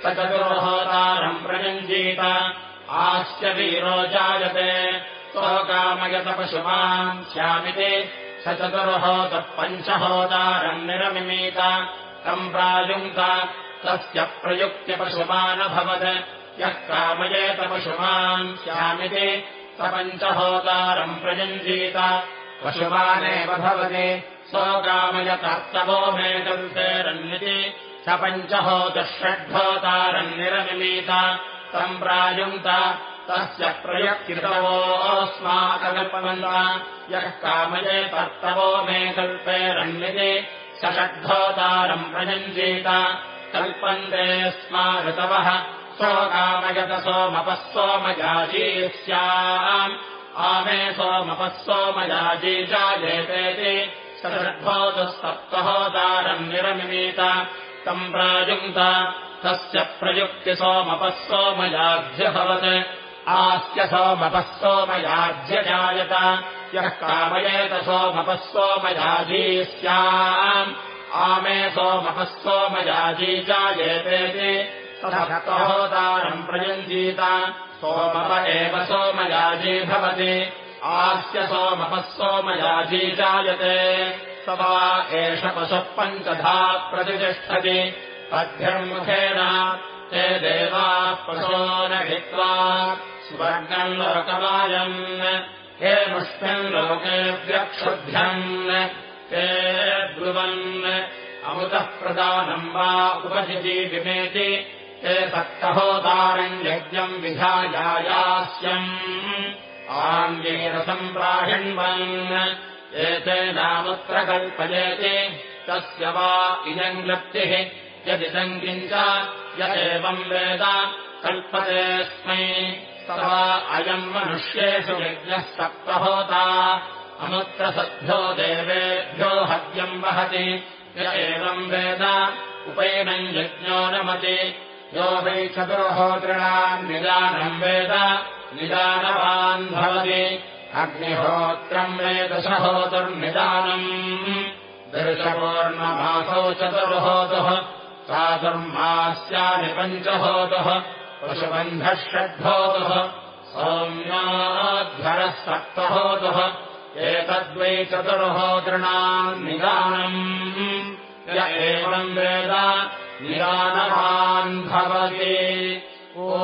स चतुर्होतारम् प्रयुञ्जीत आस्य वीरो जायते स्वकामयतपशुमान् स्यामिति स चतुर्होतः पञ्चहोदारम् निरमिमीत। तम् प्रायुङ्क्त तस्य प्रयुक्त्यपशुमानभवत् यः कामयेतपशुमान् स्यामिति स पञ्चहोदारम् प्रयुञ्जीत पशुमानेव भवति स्वकामयतर्तवो मेकल्पेरन्निति स पञ्चहोतः षड्भोतारम् निरमिमीत तम् प्रायुङ्क्त तस्य प्रयक्तितवोऽस्माकल्पवन्त यः कामये तर्तवो मे कल्पेरन्विते स स्मा ऋतवः स्वकामयत सोमपः सोमयाजी स्याम् आमे सोमपः सोमयाजी जायेतेति षड्भोतस्तप्तहोदारम् निरमिमीत तम् प्रायुङ्क्त। तस्य प्रयुक्तिसोमपः सोमयाध्यभवत् आस्य सोमपः सोमयाज्यजायत यः कामयेत सोमपः सोमयाजी स्याम्। आमे सोमपः सोमयाजी जायेतेति। तथोदारम् प्रयुञ्जीत। सोमप एव सोमयाजी भवति आस्य सोमपः सोमयाजी जायते स वा एष पशुः पञ्चधा प्रतिष्ठति। पद्भिर्मुखेन ते देवाः पशो न हित्वा स्वर्गम् लोकमायन् हे मुष्मिन् लोके व्यक्षुभ्यन् ते ब्रुवन् अमुतः प्रदानम् वा उपजिजीविमेति ते सप्तहोदारम् यज्ञम् विधायायास्यम् आङ्गीरसम्प्राहिण्वन् एतेनामुत्र कल्पयेति तस्य वा इयम् लप्तिः यदिदम् किञ्च य एवम् वेद कल्पतेऽस्मै तथा अयम् मनुष्येषु यज्ञः सप्तहोता। अमुत्रसद्भ्यो देवेभ्यो हव्यम् वहति। य एवम् वेद उपैनम् यज्ञो नमति। यो वै चतुर्होतॄणाम् निदानम् वेद निदानवान् भवति। अग्निहोत्रम् वेदशहोतुर्निदानम् दर्शपूर्णमासौ चतुर्होतुः चातुर्मास्यानि पञ्चहोतुः पशुबन्धः षड्भोतुः सौम्याध्वरः सप्तहोतुः एतद्वै चतुर्होतॄणाम् निदानम् य एवम् वेद निदानवान् भवति। ओ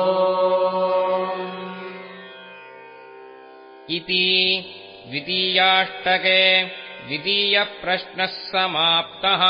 इति द्वितीयाष्टके द्वितीयप्रश्नः समाप्तः